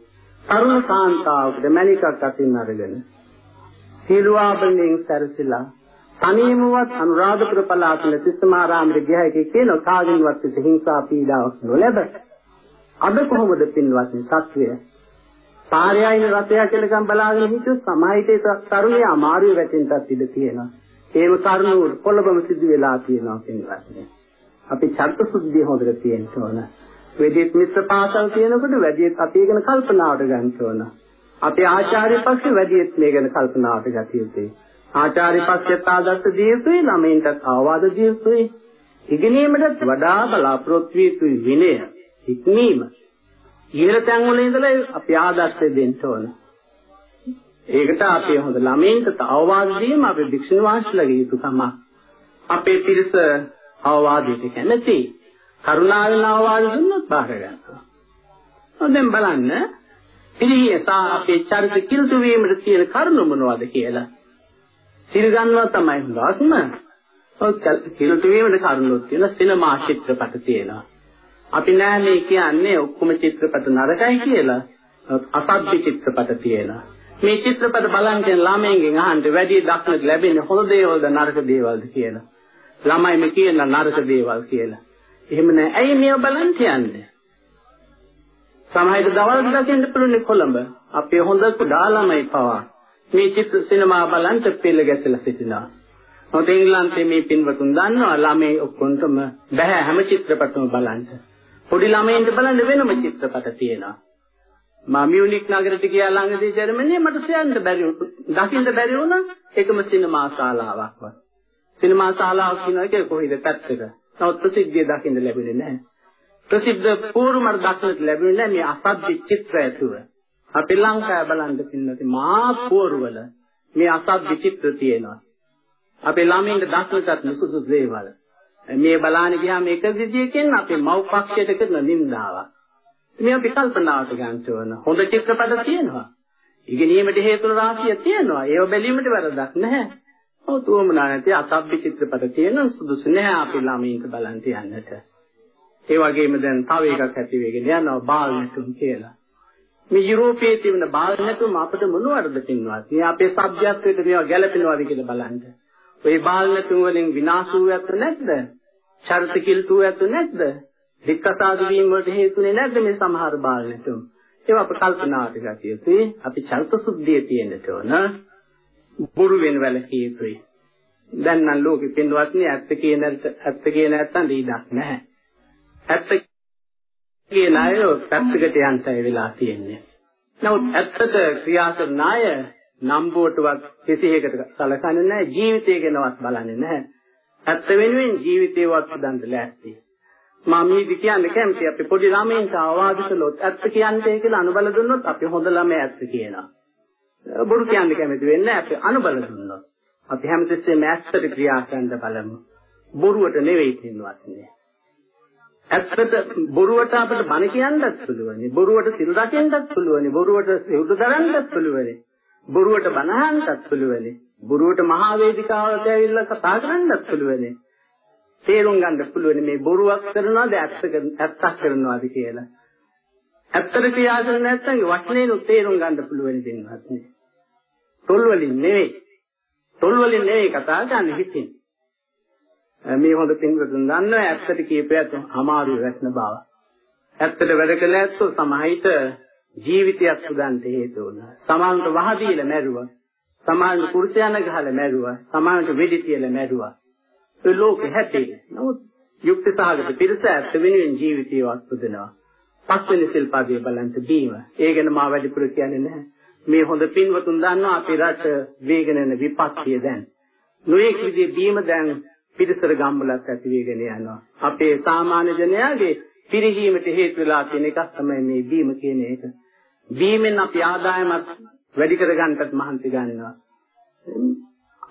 තරුණ කාන්තාවකට මණිකක් අතින් අරගෙන සීලවාබණයෙන් සැරසිලා තනියමවත් අනුරාධපුර පළාතේ තිස්සමාරාමයේ ගියයි කියන කාගෙන්වත් හිංසා පීඩාවක් නොලැබ අද කොහොමද පින්වත්නි සත්‍යය පාරයයින රතය කියලා බලාගෙන හිටියොත් සමාහිතේ තරුණිය අමාරුවේ වැටෙන්නත් ඉඩ තියෙනවා ඒව කරුණු කොළඹම සිද්ධ වෙලා තියෙනවා පින්වත්නි. අපි චර්ත සුද්ධිය හොදට තියෙන්න ඕන. වෙදිත් මිත්‍ර පාසල් තියෙනකොට වැඩිත් අපි ගැන කල්පනාවට ගන්න ඕන. අපේ ආචාර්ය පක්ෂ වැඩිත් මේ ගැන කල්පනාවට ගත යුතුයි. ආචාර්ය පක්ෂයට ආදර්ශ දිය යුතුයි, ළමයින්ට ආවාද දිය යුතුයි. ඉගෙනීමට වඩා බලාපොරොත්තු විය යුතුයි විනය, ඉක්මීම. ඊළඟ තැන් වල ඉඳලා අපි ආදර්ශය දෙන්න ඕන. ඒකට අපේ හොඳ ළමයින්ට අවවාද දීම අපේ භික්ෂුන් වහන්සේලාගේ යුතුකම. අපේ පිරිස අවවාදයට කැමති. කරුණාවෙන් අවවාද දුන්නොත් බාර ගන්නවා. දැන් බලන්න පිළිහිතා අපේ චරිත කිල්තු වීමට තියෙන කරුණ මොනවද කියලා. සිල් ගන්නවා තමයි හොඳක්ම. ඔය කිල්තු වීමට කරුණොත් තියෙන සිනමා චිත්‍රපට තියෙනවා. අපි නෑ මේ කියන්නේ ඔක්කොම චිත්‍රපට නරකයි කියලා. අසභ්‍ය චිත්‍රපට තියෙනවා. මේ චිත්‍රපට බලන් කියන ළමයින්ගෙන් අහන්න වැඩි දක්නට ලැබෙන්නේ හොඳ දේවල්ද නරක දේවල්ද කියලා. ළමයි මේ කියන නරක දේවල් කියලා. එහෙම නෑ. ඇයි මේව බලන් කියන්නේ? සමහර දවල් දකින්න පුළුවන් කොළඹ. අපේ හොඳ කුඩා ළමයි පවා මේ චිත්‍ර සිනමා බලන් පෙළ ගැසලා සිටිනවා. මොකද ඉංග්‍රීසියේ මේ පින්වතුන් දන්නවා ළමයි ඔක්කොන්ටම බෑ හැම චිත්‍රපටම බලන්න. පොඩි ළමයින්ට බලන්න වෙනම චිත්‍රපට තියෙනවා. මම මියුනික් නගරෙට ගියා ළඟදී ජර්මනියේ මට සයන්ට බැරි දකින්න බැරි වුණා එකම සිනමා ශාලාවක්වත්. සිනමා ශාලාවක් කියන එක කොහෙද පැත්තක. නමුත් ප්‍රසිද්ධිය දකින්න ලැබෙන්නේ නැහැ. ප්‍රසිද්ධ පූර්වමර දක්නට ලැබෙන්නේ නැහැ මේ අසද්දි චිත්‍ර ඇතුව. අපි ලංකාවේ බලන්න පින්නති මා පූර්වවල මේ අසද්දි චිත්‍ර තියෙනවා. අපේ ළමයින්ට දක්නටත් නුසුසු දේවල්. මේ බලාන ගියාම එක විදියකින් අපේ මව් පක්ෂයට කරන නින්දාවක්. මේ අපි කල්පනාවට ගන්න ඕන. හොඳ චිත්‍රපට තියෙනවා. ඉගෙනීමට හේතු රාශිය තියෙනවා. ඒව බැලීමට වැරදක් නැහැ. කවදාකවත් උවමනා නැති අසභ්‍ය චිත්‍රපට තියෙන සුදුසු නැහැ අපි ළමයින්ට බලන් තියන්නට. ඒ වගේම දැන් තව එකක් ඇති වෙගෙන යනවා බාල නැටුම් කියලා. මේ යුරෝපයේ තිබෙන බාල නැටුම් අපිට මොනවද පින්වත්? මේ අපේ සભ્યත්වයට මේවා ගැළපෙනවද කියලා බලන්න. ওই බාල නැටුම් වලින් විනාශ වූයත් නැද්ද? චරිත කිල්තුයත් නැද්ද? වික්කසාදු වීම වලට හේතුනේ නැද්ද මේ සමහර බාල නැටුම්? ඒවා අප කල්පනාවට ගතියදී අපි චරිත සුද්ධිය තියෙන්නට ඕන. බොරු වෙන වැලකී යුතුයි. දැන් නම් ලෝකෙ පින්වත්නි ඇත්ත කියන ඇත්ත කියන නැත්තම් දීඩක් නැහැ. ඇත්ත කියන අය පැත්තකට යන්න වෙලා තියෙන්නේ. නමුත් ඇත්තට ක්‍රියා කරන අය නම්බුවටවත් කිසිහෙකට සලකන්නේ නැහැ ජීවිතය ගැනවත් බලන්නේ නැහැ. ඇත්ත වෙනුවෙන් ජීවිතේවත් හදන්න ලෑස්ති. මම මේ කියන්නේ කැමති අපි පොඩි ළමයින්ට ආවාද කළොත් ඇත්ත කියන්නේ කියලා අනුබල දුන්නොත් අපි හොඳ ළමයි ඇත්ත කියනවා. බොරු කියන්නේ කැමති වෙන්නේ අපි අනුබල දුන්නොත්. අපි හැමතිස්සෙම ඇත්තට ක්‍රියා කරන්න බලමු. බොරුවට නෙවෙයි කියනවත් නේ. ඇත්තට බොරුවට අපිට බණ කියන්නත් පුළුවනි. බොරුවට සිල් රකින්නත් පුළුවනි. බොරුවට සිවුරු දරන්නත් පුළුවනි. බොරුවට බණ අහන්නත් පුළුවනි. බොරුවට මහා වේදිකාවට ඇවිල්ලා කතා කරන්නත් පුළුවනි. තේරුම් ගන්න පුළුවන් මේ බොරුවක් කරනවද ඇත්තක් කරනවද කියලා. ඇත්තට ක්‍රියා කරන්නේ නැත්නම් වචනේනු තේරුම් ගන්න පුළුවන් දෙන්නවත් නේ. තොල් වලින් නෙවෙයි. තොල් වලින් නෙවෙයි කතා කරන්නේ හිතින්. මේ හොඳ පින්වතුන් දන්නවා ඇත්තට කියපේත් අමාරු වැටෙන බව. ඇත්තට වැඩ කළ ඇත්තෝ සමහිත ජීවිතයක් සුදන්ට හේතු වුණා. සමාන්ත වහදීලා මැරුවා. සමාන පුරුෂයන ගහලා මැරුවා. සමානට වෙඩි තියලා මැරුවා. ඒ ලෝකෙ හැටේ. නමුත් යුක්ති සහගත පිරිස ඇත්ත වෙනුවෙන් ජීවිතයවත් පුදනවා. පස්වෙනි සිල්පදයේ බලන්ත බීම. ඒ ගැන මා වැඩිපුර කියන්නේ නැහැ. මේ හොඳ පින්වතුන් දන්නවා අපේ රට වේගන යන විපත්තිය දැන්. නොඑක් විදිහේ බීම දැන් පිරිසර ගම්වලත් ඇති වෙගෙන යනවා. අපේ සාමාන්‍ය ජනයාගේ පිරිහීමට හේතු වෙලා තියෙන එකක් තමයි මේ බීම කියන එක. බීමෙන් අපි ආදායමක් වැඩි කරගන්නත් මහන්සි ගන්නවා.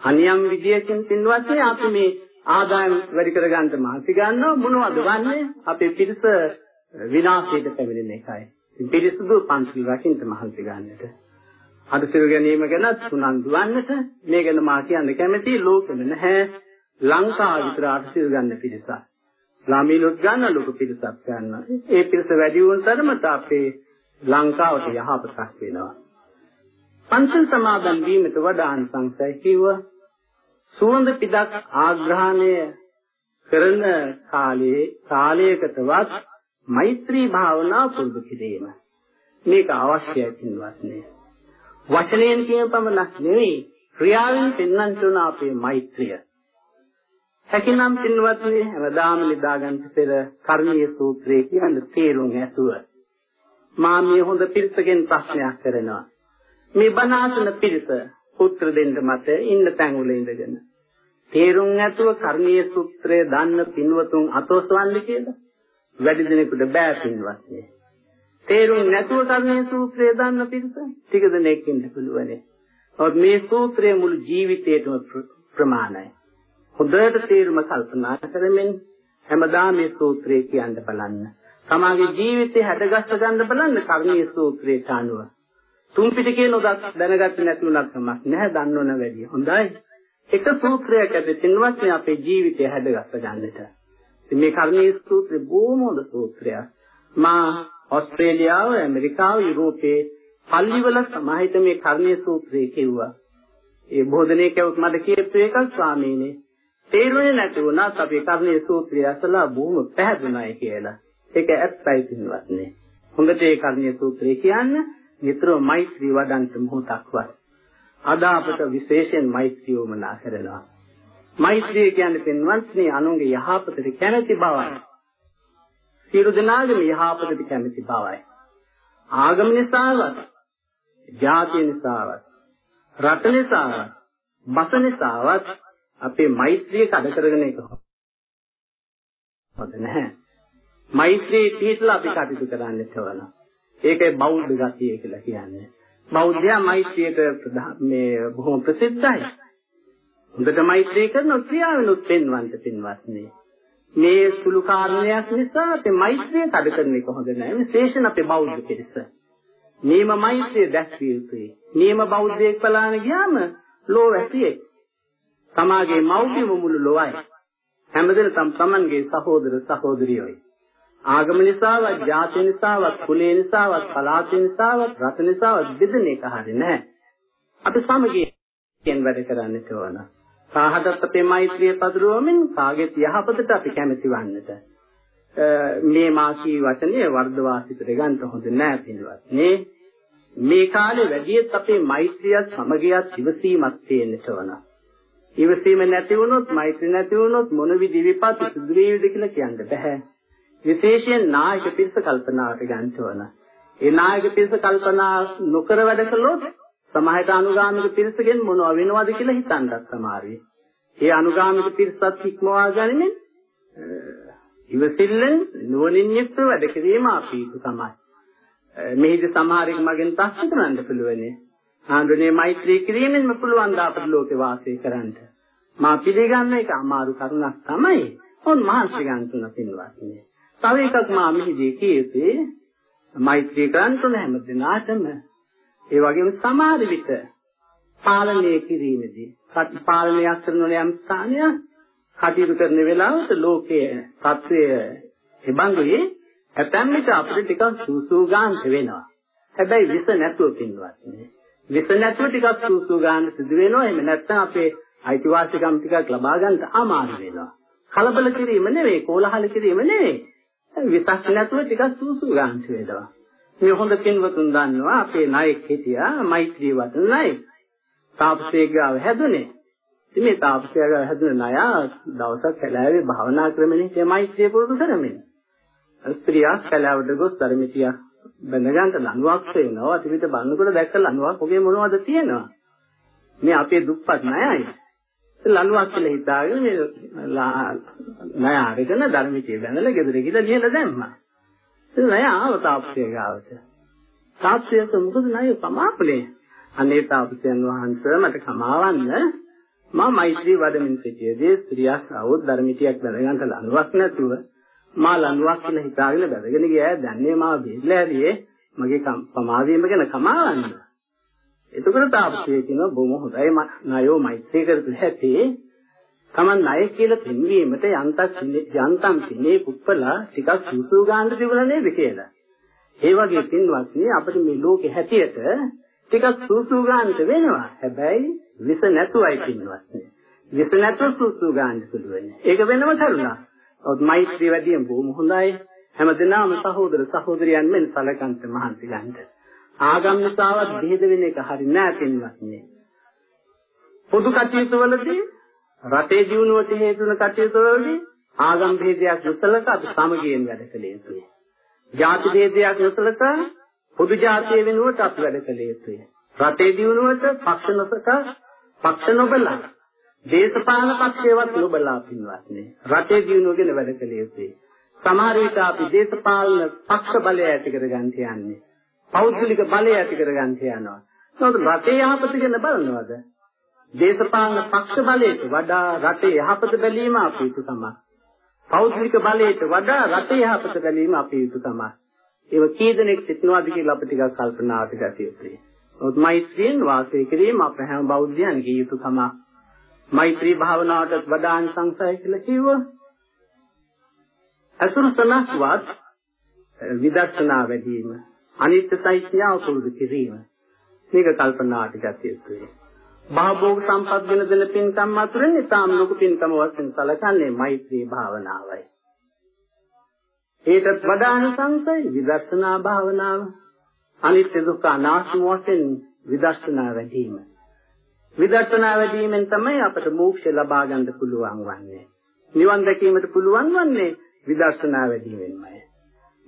අනියම් විදියකින් පින්වත්නි අපි මේ ආදායම් වැඩි කරගන්න මහන්සි ගන්නවා මොනවද වන්නේ? අපේ පිරිස විනාශයට පැමිණෙන එකයි. පිරිසුදු පන්සල් රකින්න මහන්සි ගන්නට. අද සිල් ගැනීම ගැන උනන්දු වන්නට මේ ගැන මා කියන්න කැමති ලෝකෙම නැහැ. ලංකාව විතර අටසිල් ගන්න පිරිසක්. ළමයිලොත් ගන්න ලොකු පිරිසක් ගන්න. ඒ පිරිස වැඩි වුණ තරමට අපේ ලංකාවට යහපතක් වෙනවා. පංචල් සමාදන් වීමට වඩා අංශංසයි කිව්ව සුවඳ පිටක් ආග්‍රහණය කරන කාලයේ කාලයකටවත් මෛත්‍රී භාවනා පුරුදු කිරීම. මේක අවශ්‍යයි පින්වත්නි. වචනයෙන් කියන පමණක් නෙවෙයි ක්‍රියාවෙන් පෙන්වන්න ඕන අපේ මෛත්‍රිය. හැකිනම් පින්වත්නි හැමදාම නිදාගන්න පෙර කර්මීය සූත්‍රයේ කියන තේරුම් ඇතුව මා මේ හොඳ පිරිසකින් ප්‍රශ්නයක් කරනවා. මේ බණාසන පිරිස පුත්‍ර දෙන්න මත ඉන්න තැන් වල ඉඳගෙන. තේරුම් නැතුව කර්මීය සූත්‍රය දන්න පින්වතුන් අතොස්වන්නේ කියලා? වැඩි දිනෙකට බෑ පින්වත්නි තේරුම් නැතුව කර්මීය සූත්‍රය දන්න පිරිස ටික දෙනෙක් ඉන්න පුළුවනේ ඔත් මේ සූත්‍රයේ මුළු ජීවිතේටම ප්‍රමාණයි හොඳට තේරුම කල්පනා කරමින් හැමදාම මේ සූත්‍රය කියන්න බලන්න. තමාගේ ජීවිතේ හැඩගස්ස ගන්න බලන්න කර්මීය සූත්‍රයට අනුව. තුන් පිටකේ නොදත් දැනගත්තේ නැති උනත් කමක් නැහැ දන්නවන වැඩි. හොඳයි. එක සූත්‍රයක් ඇතුළතින්වත් මේ අපේ ජීවිතය හැදගස්ස ගන්නට. මේ කර්මීය සූත්‍රය බොහොම හොඳ සූත්‍රයක්. මා ඕස්ට්‍රේලියාව, ඇමරිකාව, යුරෝපයේ පල්ලිවල සමාහිත මේ කර්මීය සූත්‍රය කිව්වා. ඒ බෝධනේ කවුත් මට කියපු එකක් ස්වාමීනි. තේරුනේ නැති වුණත් අපේ කර්මීය සූත්‍රය අසලා බොහොම පැහැදුනායි කියලා. ඒක ඇත්තයි පින්වත්නි. හොඳට ඒ කර්මීය සූත්‍රය කියන්නේ නිතරම මෛත්‍රී වඩන්ත මොහොතක්වත්. අද අපට විශේෂයෙන් මෛත්‍රිය උමනා කරනවා. මෛත්‍රිය කියන්නේ පින්වත්නි අනුන්ගේ යහපතට කැමැති බවයි. සියලු දෙනාගේම යහපතට කැමැති බවයි. ආගම නිසාවත්, ජාතිය නිසාවත්, රට නිසාවත්, බස නිසාවත් අපේ මෛත්‍රිය කඩ කරගෙන එක හොඳ නැහැ. මෛත්‍රී පිටලා අපි කටයුතු කරන්නට ඕන. ඒකයි බෞද්ධ ගතිය කියලා කියන්නේ. බෞද්ධයා මෛත්‍රියට මේ බොහොම ප්‍රසිද්ධයි. හොඳට මෛත්‍රී කරන ක්‍රියාවෙනුත් පෙන්වන්ත පින්වත්නි. මේ සුළු කාරණයක් නිසා අපේ මෛත්‍රිය කඩ කරන එක හොඳ නැහැ. විශේෂයෙන් අපේ බෞද්ධ පිරිස. නියම මෛත්‍රිය දැක්විය යුතුයි. නියම බෞද්ධයෙක් බලන්න ගියාම ලෝ වැසියෙක්. සමාජයේ මෞර්තිය මුළු ලොවයි. හැමදෙන තම තමන්ගේ සහෝදර සහෝදරියෝයි. ආගම නිසාවත්, ජාතිය නිසාවත්, කුලය නිසාවත්, පළාත නිසාවත්, රට නිසාවත් බෙදෙන එක හරිය නෑ. අපි සමගියෙන් වැඩ කරන්නට ඕන. සාහදත් අපේ මෛත්‍රිය පතුරවමින් කාගෙත් යහපතට අපි කැමති වන්නට. මේ මාසී වචනේ වර්ධවාසිතට ගන්න හොඳ නෑ පිළිවත්. මේ මේ කාලේ වැඩියෙත් අපේ මෛත්‍රියත් සමගියත් ඉවසීමක් තියෙන්නට ඕන. ඉවසීම නැති වුණොත් මෛත්‍රිය නැති වුණොත් මොන විදි විපත් සිදු වේවිද කියලා කියන්න බෑ. විශේෂයෙන් නායක පිරිස කල්පනාවට ගන්න ඕන. ඒ නායක පිරිස කල්පනා නොකර වැඩ කළොත් සමාහයට අනුගාමික පිරිසගෙන් මොනව වෙනවද කියලා හිතන්නත් සමාරුයි. ඒ අනුගාමික පිරිසත් ඉක්මවා ගනිමින් ඉවසිල්ලෙන් නුවණින් යුක්තව වැඩ කිරීම අපීතු තමයි. මෙහිදී සමහරෙක් මගෙන් ප්‍රශ්න කරන්න පුළුවන්. ආන්දරනේ මෛත්‍රී කිරීමෙන්ම පුළුවන් ද අපේ ලෝකේ වාසය කරන්න. මා පිළිගන්න එක අමාරු කරුණක් තමයි. මොන් මහන්සි ගන්න තුන පින්වත්නි. තව එකක් මා මෙහිදී කියුවේ මෛත්‍රී කරන්න තුන හැම දිනාටම ඒ වගේම සමහර විට පාලනය කිරීමේදී පාලනයක් කරන යම් ස්ථානයක් කටයුතු කරන වෙලාවට ලෝකයේ තත්වය හිබංගුවේ ඇතැම් විට අපිට ටිකක් සූසූගාන්ත වෙනවා. හැබැයි විස නැතුව පින්වත් නේ. විස නැතුව ටිකක් සූසූගාන්ත සිදු වෙනවා. එහෙම නැත්නම් අපේ අයිතිවාසිකම් ටිකක් ලබා ගන්න අමාරු වෙනවා. කලබල කිරීම නෙවෙයි, කෝලහල කිරීම නෙවෙයි. විසක් නැතුව ටිකක් සූසූගාන්ත වෙනවා. මේ හොඳ පින්වතුන් දන්නවා අපේ නායක හිටියා මෛත්‍රී වදන නායක. තාපසේක ගාව හැදුනේ. ඉතින් මේ තාපසයා ගාව හැදුන ණය දවසක් කැලෑවේ භාවනා ක්‍රමනේ මේ මෛත්‍රිය පුරුදු කරමින්. ස්ත්‍රියක් කැලෑවට ගොස් ධර්මිතිය බඳගන්ට ලණුවක් වෙනවා. අතිවිත බannකොට දැක්ක ලණුවක් ඔගේ මොනවද තියෙනවා? මේ අපේ දුප්පත් ණයයි. ලණුවක් කියලා හිතාගෙන මේ ණය අරගෙන ධර්මිතිය බඳලා ගෙදර ගිහලා ලියලා දැම්මා. ඉතින් ණය ආව තාපසය ගාවට. තාපසයට මොකද ණය සමාපලේ? අනේ තාපසයන් වහන්සේ මට කමාවන්න මා මෛත්‍රී වදමින් සිටියේදී ස්ත්‍රියක් આવොත් ධර්මිතියක් බැලගන්න ලනුවක් නැතුව මා ලනුවක් කියලා හිතාගෙන බැලගෙන ගියා දැන්නේ මාව බෙල්ල ඇරියේ මගේ පමාවීම ගැන කමාවන්න. එතකොට තාපසය කියනවා බොහොම හොඳයි ණයෝ මෛත්‍රී කරපු හැටි Taman ණය කියලා පෙන්වීමට යන්තක් යන්තම් සිනේ පුප්පලා ටිකක් සුසු ගන්න තිබුණා නේද කියලා. ඒ වගේ පින්වත්නි අපිට මේ ලෝකේ හැටියට ටිකක් සුසු ගන්නට වෙනවා. හැබැයි විස නැතුවයි පින්වත්නි. විස නැතුව සුසු ගන්න පුළුවන්. ඒක වෙනම කරුණා. ඔත් මෛත්‍රී වැඩියෙන් බොහොම හොඳයි. හැමදෙනාම සහෝදර සහෝදරියන් මෙන් සලකන්ට මහන්සි ගන්නට. ආගම් නිසාවත් බෙහෙද වෙන එක හරි නෑ පින්වත්නි. පොදු කටයුතු වලදී රටේ දියුණුවට හේතු වන කටයුතු වලදී ආගම් භේදයක් නොසලක අපි සමගියෙන් වැඩ කළ යුතුයි. ජාති භේදයක් නොසලක පොදු ජාතිය වෙනුවට අපි වැඩ කළ යුතුයි. රටේ දියුණුවට පක්ෂ නොසක පක්ෂ නොබලා දේශපාලන පක්ෂයවත් නොබලා පින්වත්නි. රටේ දියුණුව ගැන වැඩ කළ යුතුයි. සමහර විට අපි දේශපාලන පක්ෂ බලය ඇති කර ගන්න යන්නේ. පෞද්ගලික බලය ඇති කර ගන්න යනවා. නමුත් රටේ යහපත ගැන බලනවද? දේශපාලන පක්ෂ බලයට වඩා රටේ යහපත බැලීම අපේ යුතුකමක්. පෞද්ගලික බලයට වඩා රටේ යහපත බැලීම අපේ යුතුකමක්. ඒක කී දෙනෙක් සිටනවාද කියලා අපිට ටිකක් කල්පනාවට ගත යුතුයි. ඔත් මෛත්‍රියෙන් වාසය කිරීම අප හැම බෞද්ධයන්ගේ යුතුකමක්. මෛත්‍රී භාවනාවට වඩා අංශංසය කියලා කිව්වො. අසුරසනස්වත් විදර්ශනා වැඩිම අනිත්‍ය සංඥාව පුරුදු කිරීම. මේක කල්පනාවට ගත යුතුයි. භාභෝග සම්පත් වෙන දෙන පින්කම් අතුරින් ඉතාම ලොකු පින්කම වශයෙන් සැලකන්නේ මෛත්‍රී භාවනාවයි. ඒකත් වඩා අනුසංසයි විදර්ශනා භාවනාව. අනිත්‍ය දුක්ඛ අනාත්ම වශයෙන් විදර්ශනා වැඩිම. විදර්ශනා වැඩිමෙන් තමයි අපට මෝක්ෂ ලබා ගන්න පුළුවන් වන්නේ. නිවන් දැකීමට පුළුවන් වන්නේ විදර්ශනා වැඩිමෙන්මයි.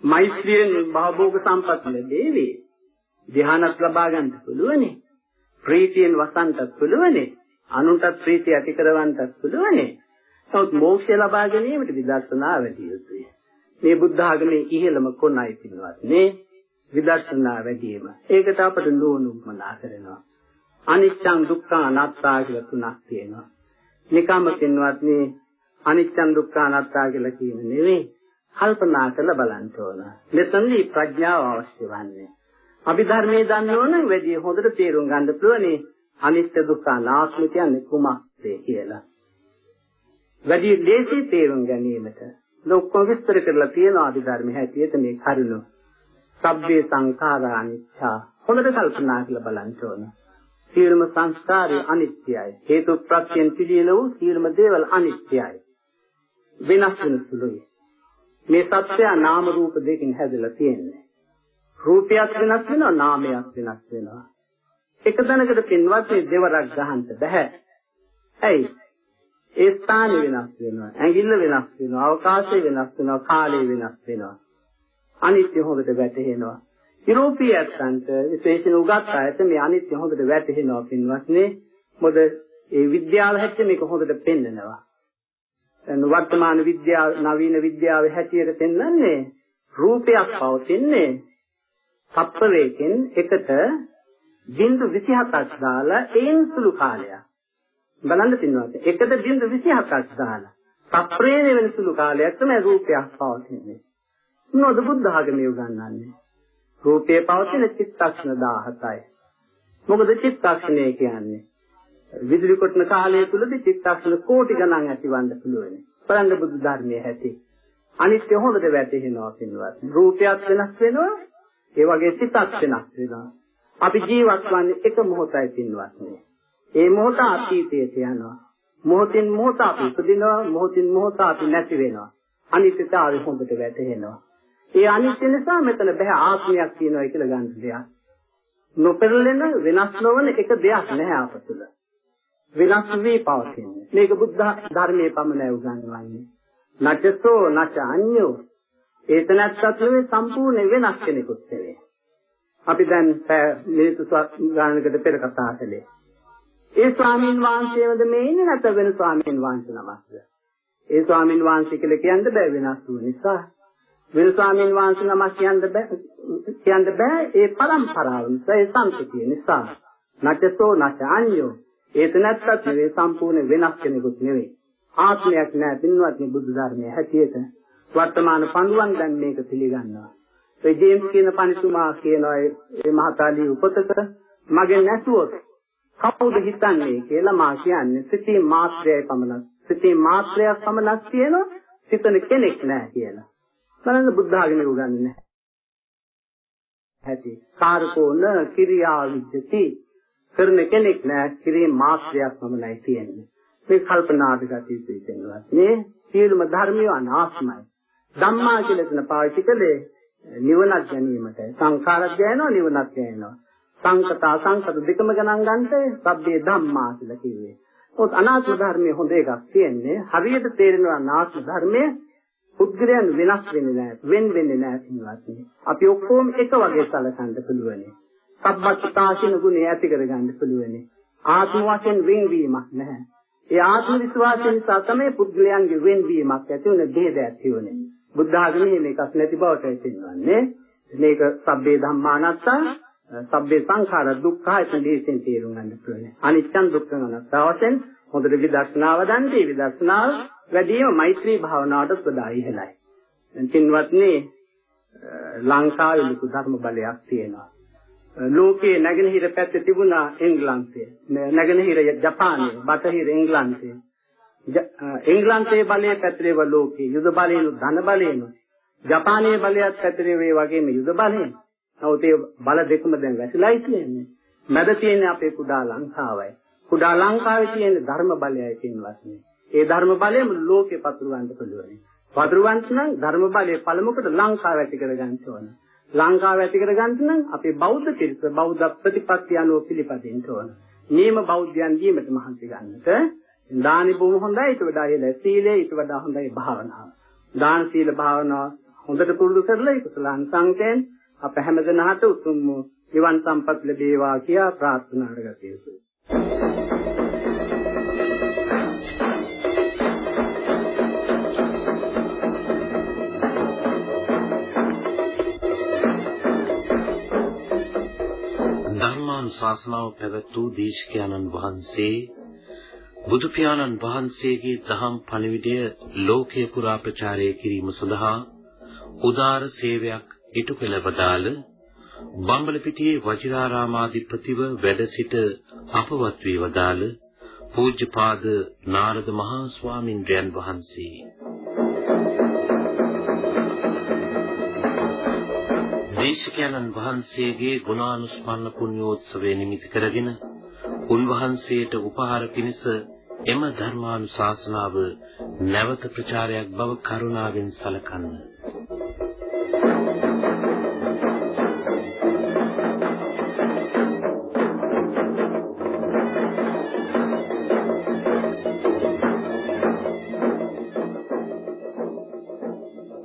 මෛත්‍රියෙන් භාභෝග සම්පත් ලැබේවි. ධ්‍යානත් ලබා ගන්න පුළුවනේ. ප්‍රීතියෙන් වසන්ටත් පුළුවනේ. අනුන්ටත් ප්‍රීතිය ඇති කරවන්නත් පුළුවනේ. නමුත් මෝක්ෂය ලබා ගැනීමට විදර්ශනා වැඩි යුතුයි. මේ බුද්ධ ආගමේ ඉහළම කොනයි පින්වත්. මේ විදර්ශනා වැඩිම. ඒකට අපට නුවණුමනා කරනවා. අනිච්චං දුක්ඛං අනාත්තා කියලා තුනක් තියෙනවා. නිකම්ම පින්වත් මේ අනිත්‍යං දුක්ඛ අනාත්තා කියලා කියන නෙවෙයි. කල්පනා කරලා බලන්න ඕන. මෙතනදී ප්‍රඥාව අවශ්‍ය වන්නේ. අභිධර්මයේ දන්න ඕන වැඩි හොඳට තේරුම් ගන්න පුළුවනි අනිත්‍ය දුක්ඛ අනාත්ම කියන්නේ කුමක්ද කියලා. වැඩි ලේසි තේරුම් ගැනීමට ලොක්කොම විස්තර කරලා තියෙන අභිධර්මයේ හැටියට මේ කරුණ. සබ්බේ සංඛාරා අනිච්චා හොඳට කල්පනා කරලා බලන්න ඕන. සියලුම සංස්කාරය අනිත්‍යයි. හේතු ප්‍රත්‍යයෙන් පිළියෙල වූ සියලුම දේවල් අනිත්‍යයි. වෙනස් වෙන සුළුයි. මේ සත්‍යය නාම රූප දෙකකින් හැදලා තියෙන්නේ. රූපයක් වෙනස් වෙනවා නාමයක් වෙනස් වෙනවා. එක තැනකට පින්වත් මේ දෙවරක් ගහන්න බෑ. ඇයි? ඒ ස්ථාන වෙනස් වෙනවා. ඇඟිල්ල වෙනස් වෙනවා. අවකාශය වෙනස් වෙනවා. කාලය වෙනස් වෙනවා. අනිත්‍ය හොඳට වැටහෙනවා. යුරෝපීය ඇත්තන්ට විශේෂයෙන් උගත් අයට මේ අනිත්‍ය හොඳට වැටහෙනවා පින්වත්නි. මොකද ඒ විද්‍යාව හැටියට මේක හොඳට පෙන්නනවා. දැන් වර්තමාන විද්‍යාව නවීන විද්‍යාවේ හැටියට පෙන්වන්නේ රූපයක් පවතින්නේ තප්පරයකින් එකට බිංදු 27ක් දාලා ඒන් සුළු කාලයක්. බලන්න පින්වත්නි. එකට බිංදු 27ක් දාලා තප්පරයේ වෙන සුළු කාලයක් තමයි රූපයක් පවතින්නේ. මොනවද බුද්ධ ආගමේ උගන්වන්නේ? රූපයේ පවතින චිත්තක්ෂණ 17යි. මොකද චිත්තක්ෂණය කියන්නේ? විදුලි කොටන කාලය තුලදී චිත්තක්ෂණ කෝටි ගණන් ඇතිවන්න පුළුවන්. බලන්න බුදු ධර්මයේ ඇති. අනිත්‍ය හොඳට වැටහෙනවා පින්වත්. රූපයක් වෙනස් වෙනවා. ඒ වගේ සිතක් වෙනස් වෙනවා. අපි ජීවත් වන්නේ එක මොහොතයි පින්වත්නි. ඒ මොහොත අතීතයට යනවා. මොහොතින් මොහොත අපි උපදිනවා, මොහොතින් මොහොත අපි නැති වෙනවා. අනිත්‍යතාවය හොඳට වැටහෙනවා. ඒ අනිත්‍ය නිසා මෙතන බෑ ආත්මයක් තියෙනවා කියලා ගන්න දෙයක්. නොපෙරළෙන වෙනස් නොවන එක දෙයක් නැහැ අප තුළ. වෙනස් වී පවතින්නේ. මේක බුද්ධ ධර්මයේ පමණයි උගන්වන්නේ. නචසෝ නච අඤ්ඤෝ ඒතනත්ත් නෙවෙයි සම්පූර්ණ වෙනස් කෙනෙකුත් නෙවෙයි. අපි දැන් මිනිත්තු ගානකට පෙර කතා කළේ. ඒ ස්වාමීන් වහන්සේවද මේ ඉන්නේ නැත්නම් වෙන ස්වාමීන් වහන්සේ නමක්ද? ඒ ස්වාමීන් වහන්සේ කියලා කියන්න බෑ වෙනස් වූ නිසා. වෙන ස්වාමීන් වහන්සේ නමක් කියන්න බෑ කියන්න බෑ ඒ පරම්පරාව නිසා ඒ සංස්කෘතිය නිසා. නචසෝ නච අඤ්ඤෝ ඒක නැත්තත් නෙවෙයි සම්පූර්ණ වෙනස් කෙනෙකුත් නෙවෙයි. ආත්මයක් නැහැ පින්වත්නි බුදු ධර්මයේ හැටියට වර්තමාන පඬුවන් දැන් මේක පිළිගන්නවා. ඒ ජේම්ස් කියන පඬිතුමා කියනවා ඒ මහතාලී උපතක මගෙන් නැසුවොත් කවුද හිතන්නේ කියලා මා කියන්නේ සිතේ මාත්‍රයයි පමණක්. සිතේ මාත්‍රයක් පමණක් තියෙනවා සිතන කෙනෙක් නැහැ කියලා. බලන්න බුද්ධ ආගමේ උගන්වන්නේ නැහැ. ඇති. කාරකෝන කිරියා විද්‍යති කරන කෙනෙක් නෑ කිරීම මාත්‍රයක් පමණයි තියෙන්නේ. මේ කල්පනාට ගතිය තියෙනවා. මේ සියලුම ධර්මිය අනාත්මයි. ධම්මා කියලා කියන පාවිච්චි කළේ නිවනක් ගැනීමට. සංඛාරයක් ගැනනවා නිවනක් ගැනනවා. සංකත අසංකත දෙකම ගණන් ගන්නට සබ්බේ ධම්මා කියලා කිව්වේ. ඔත් අනාත්ම ධර්මයේ හොඳ එකක් තියෙන්නේ හරියට තේරෙනවා අනාත්ම ධර්මයේ පුද්ගලයන් වෙනස් වෙන්නේ නැහැ වෙන් වෙන්නේ නැහැ කියලාත් අපි ඔක්කොම එක වගේ සැලකන්න පුළුවනේ සබ්බත්තාශින ගුණය ඇති කරගන්න පුළුවන්. ආත්ම වශයෙන් වෙන්වීමක් නැහැ. ඒ ආත්ම විශ්වාසය නිසා තමයි පුද්ගලයන්ගේ වෙන්වීමක් ඇති වෙන ભેද ඇති වෙන්නේ. බුද්ධ ආගමේ මේකක් නැති බවට පෙන්වන්නේ. මේක සබ්බේ ධම්මානත්තා සබ්බේ සංඛාර දුක්ඛය තේසෙන් තේරුම් ගන්න පුළුවන්. අනිත්‍යං දුක්ඛං අනාත්තා වශයෙන් හොඳට විදර්ශනාව දන්නේ විදර්ශනාව වැඩිම මෛත්‍රී භාවනාවට ප්‍රදායි ඉහළයි. දැන් පින්වත්නි ලංකාවේ ලොකු ධර්ම බලයක් තියෙනවා. ලෝකයේ නැගෙනහිර පැත්තේ තිබුණා එංගලන්තය. නැගෙනහිර ජපානය, බටහිර එංගලන්තය. එංගලන්තයේ බලය පැතිරෙව ලෝකේ යුද බලයෙන් ධන බලයෙන් ජපානයේ බලයත් පැතිරෙව ඒ වගේම යුද බලයෙන්. නමුත් ඒ බල දෙකම දැන් වැසිලායි තියෙන්නේ. මැද තියෙන්නේ අපේ කුඩා ලංකාවයි. කුඩා ලංකාවේ තියෙන ධර්ම බලයයි කියනවාස්නේ. ඒ ධර්ම බලයම ලෝකේ පතුරවන්න පුළුවන්. පතුරවන්න නම් ධර්ම බලය පළමුවට ලංකාව ඇති කරගන්න ඕනේ. ලංකාව ඇති කරගන්න නම් අපේ බෞද්ධ පිරිස බෞද්ධ ප්‍රතිපත්ති අනුව පිළිපදින්න ඕන. නියම බෞද්ධයන් වීමට මහන්සි ගන්නට දානි බොහොම හොඳයි ඊට වඩා ඉහළ සීලය ඊට වඩා හොඳයි භාවනාව. දාන සීල භාවනාව හොඳට පුරුදු කරලා කුසලං සංකේන් අප හැමදෙනාට උතුම් නිවන් සම්පත් ලැබේවා කියා ප්‍රාර්ථනා කරගත යුතුයි. ධර්මානුශාසනාව පැවැත් වූ දේශකයන්න් වහන්සේ බුදු පියාණන් වහන්සේගේ දහම් පණිවිඩය ලෝකේ පුරා ප්‍රචාරය කිරීම සඳහා උදාර සේවයක් ඉටු කළ බදාල බම්බලපිටියේ වජිරාරාමාධිපතිව වැඩ සිට අපවත් වී වදාළ පූජ්‍යපාද නාරද මහා ස්වාමින්ද්‍රයන් වහන්සේ. දේශකයන්න් වහන්සේගේ ගුණානුස්මරණ පුණ්‍යෝත්සවය නිමිති කරගෙන උන්වහන්සේට උපහාර පිණිස එම ධර්මානුශාසනාව නැවත ප්‍රචාරයක් බව කරුණාවෙන් සලකන්නේ.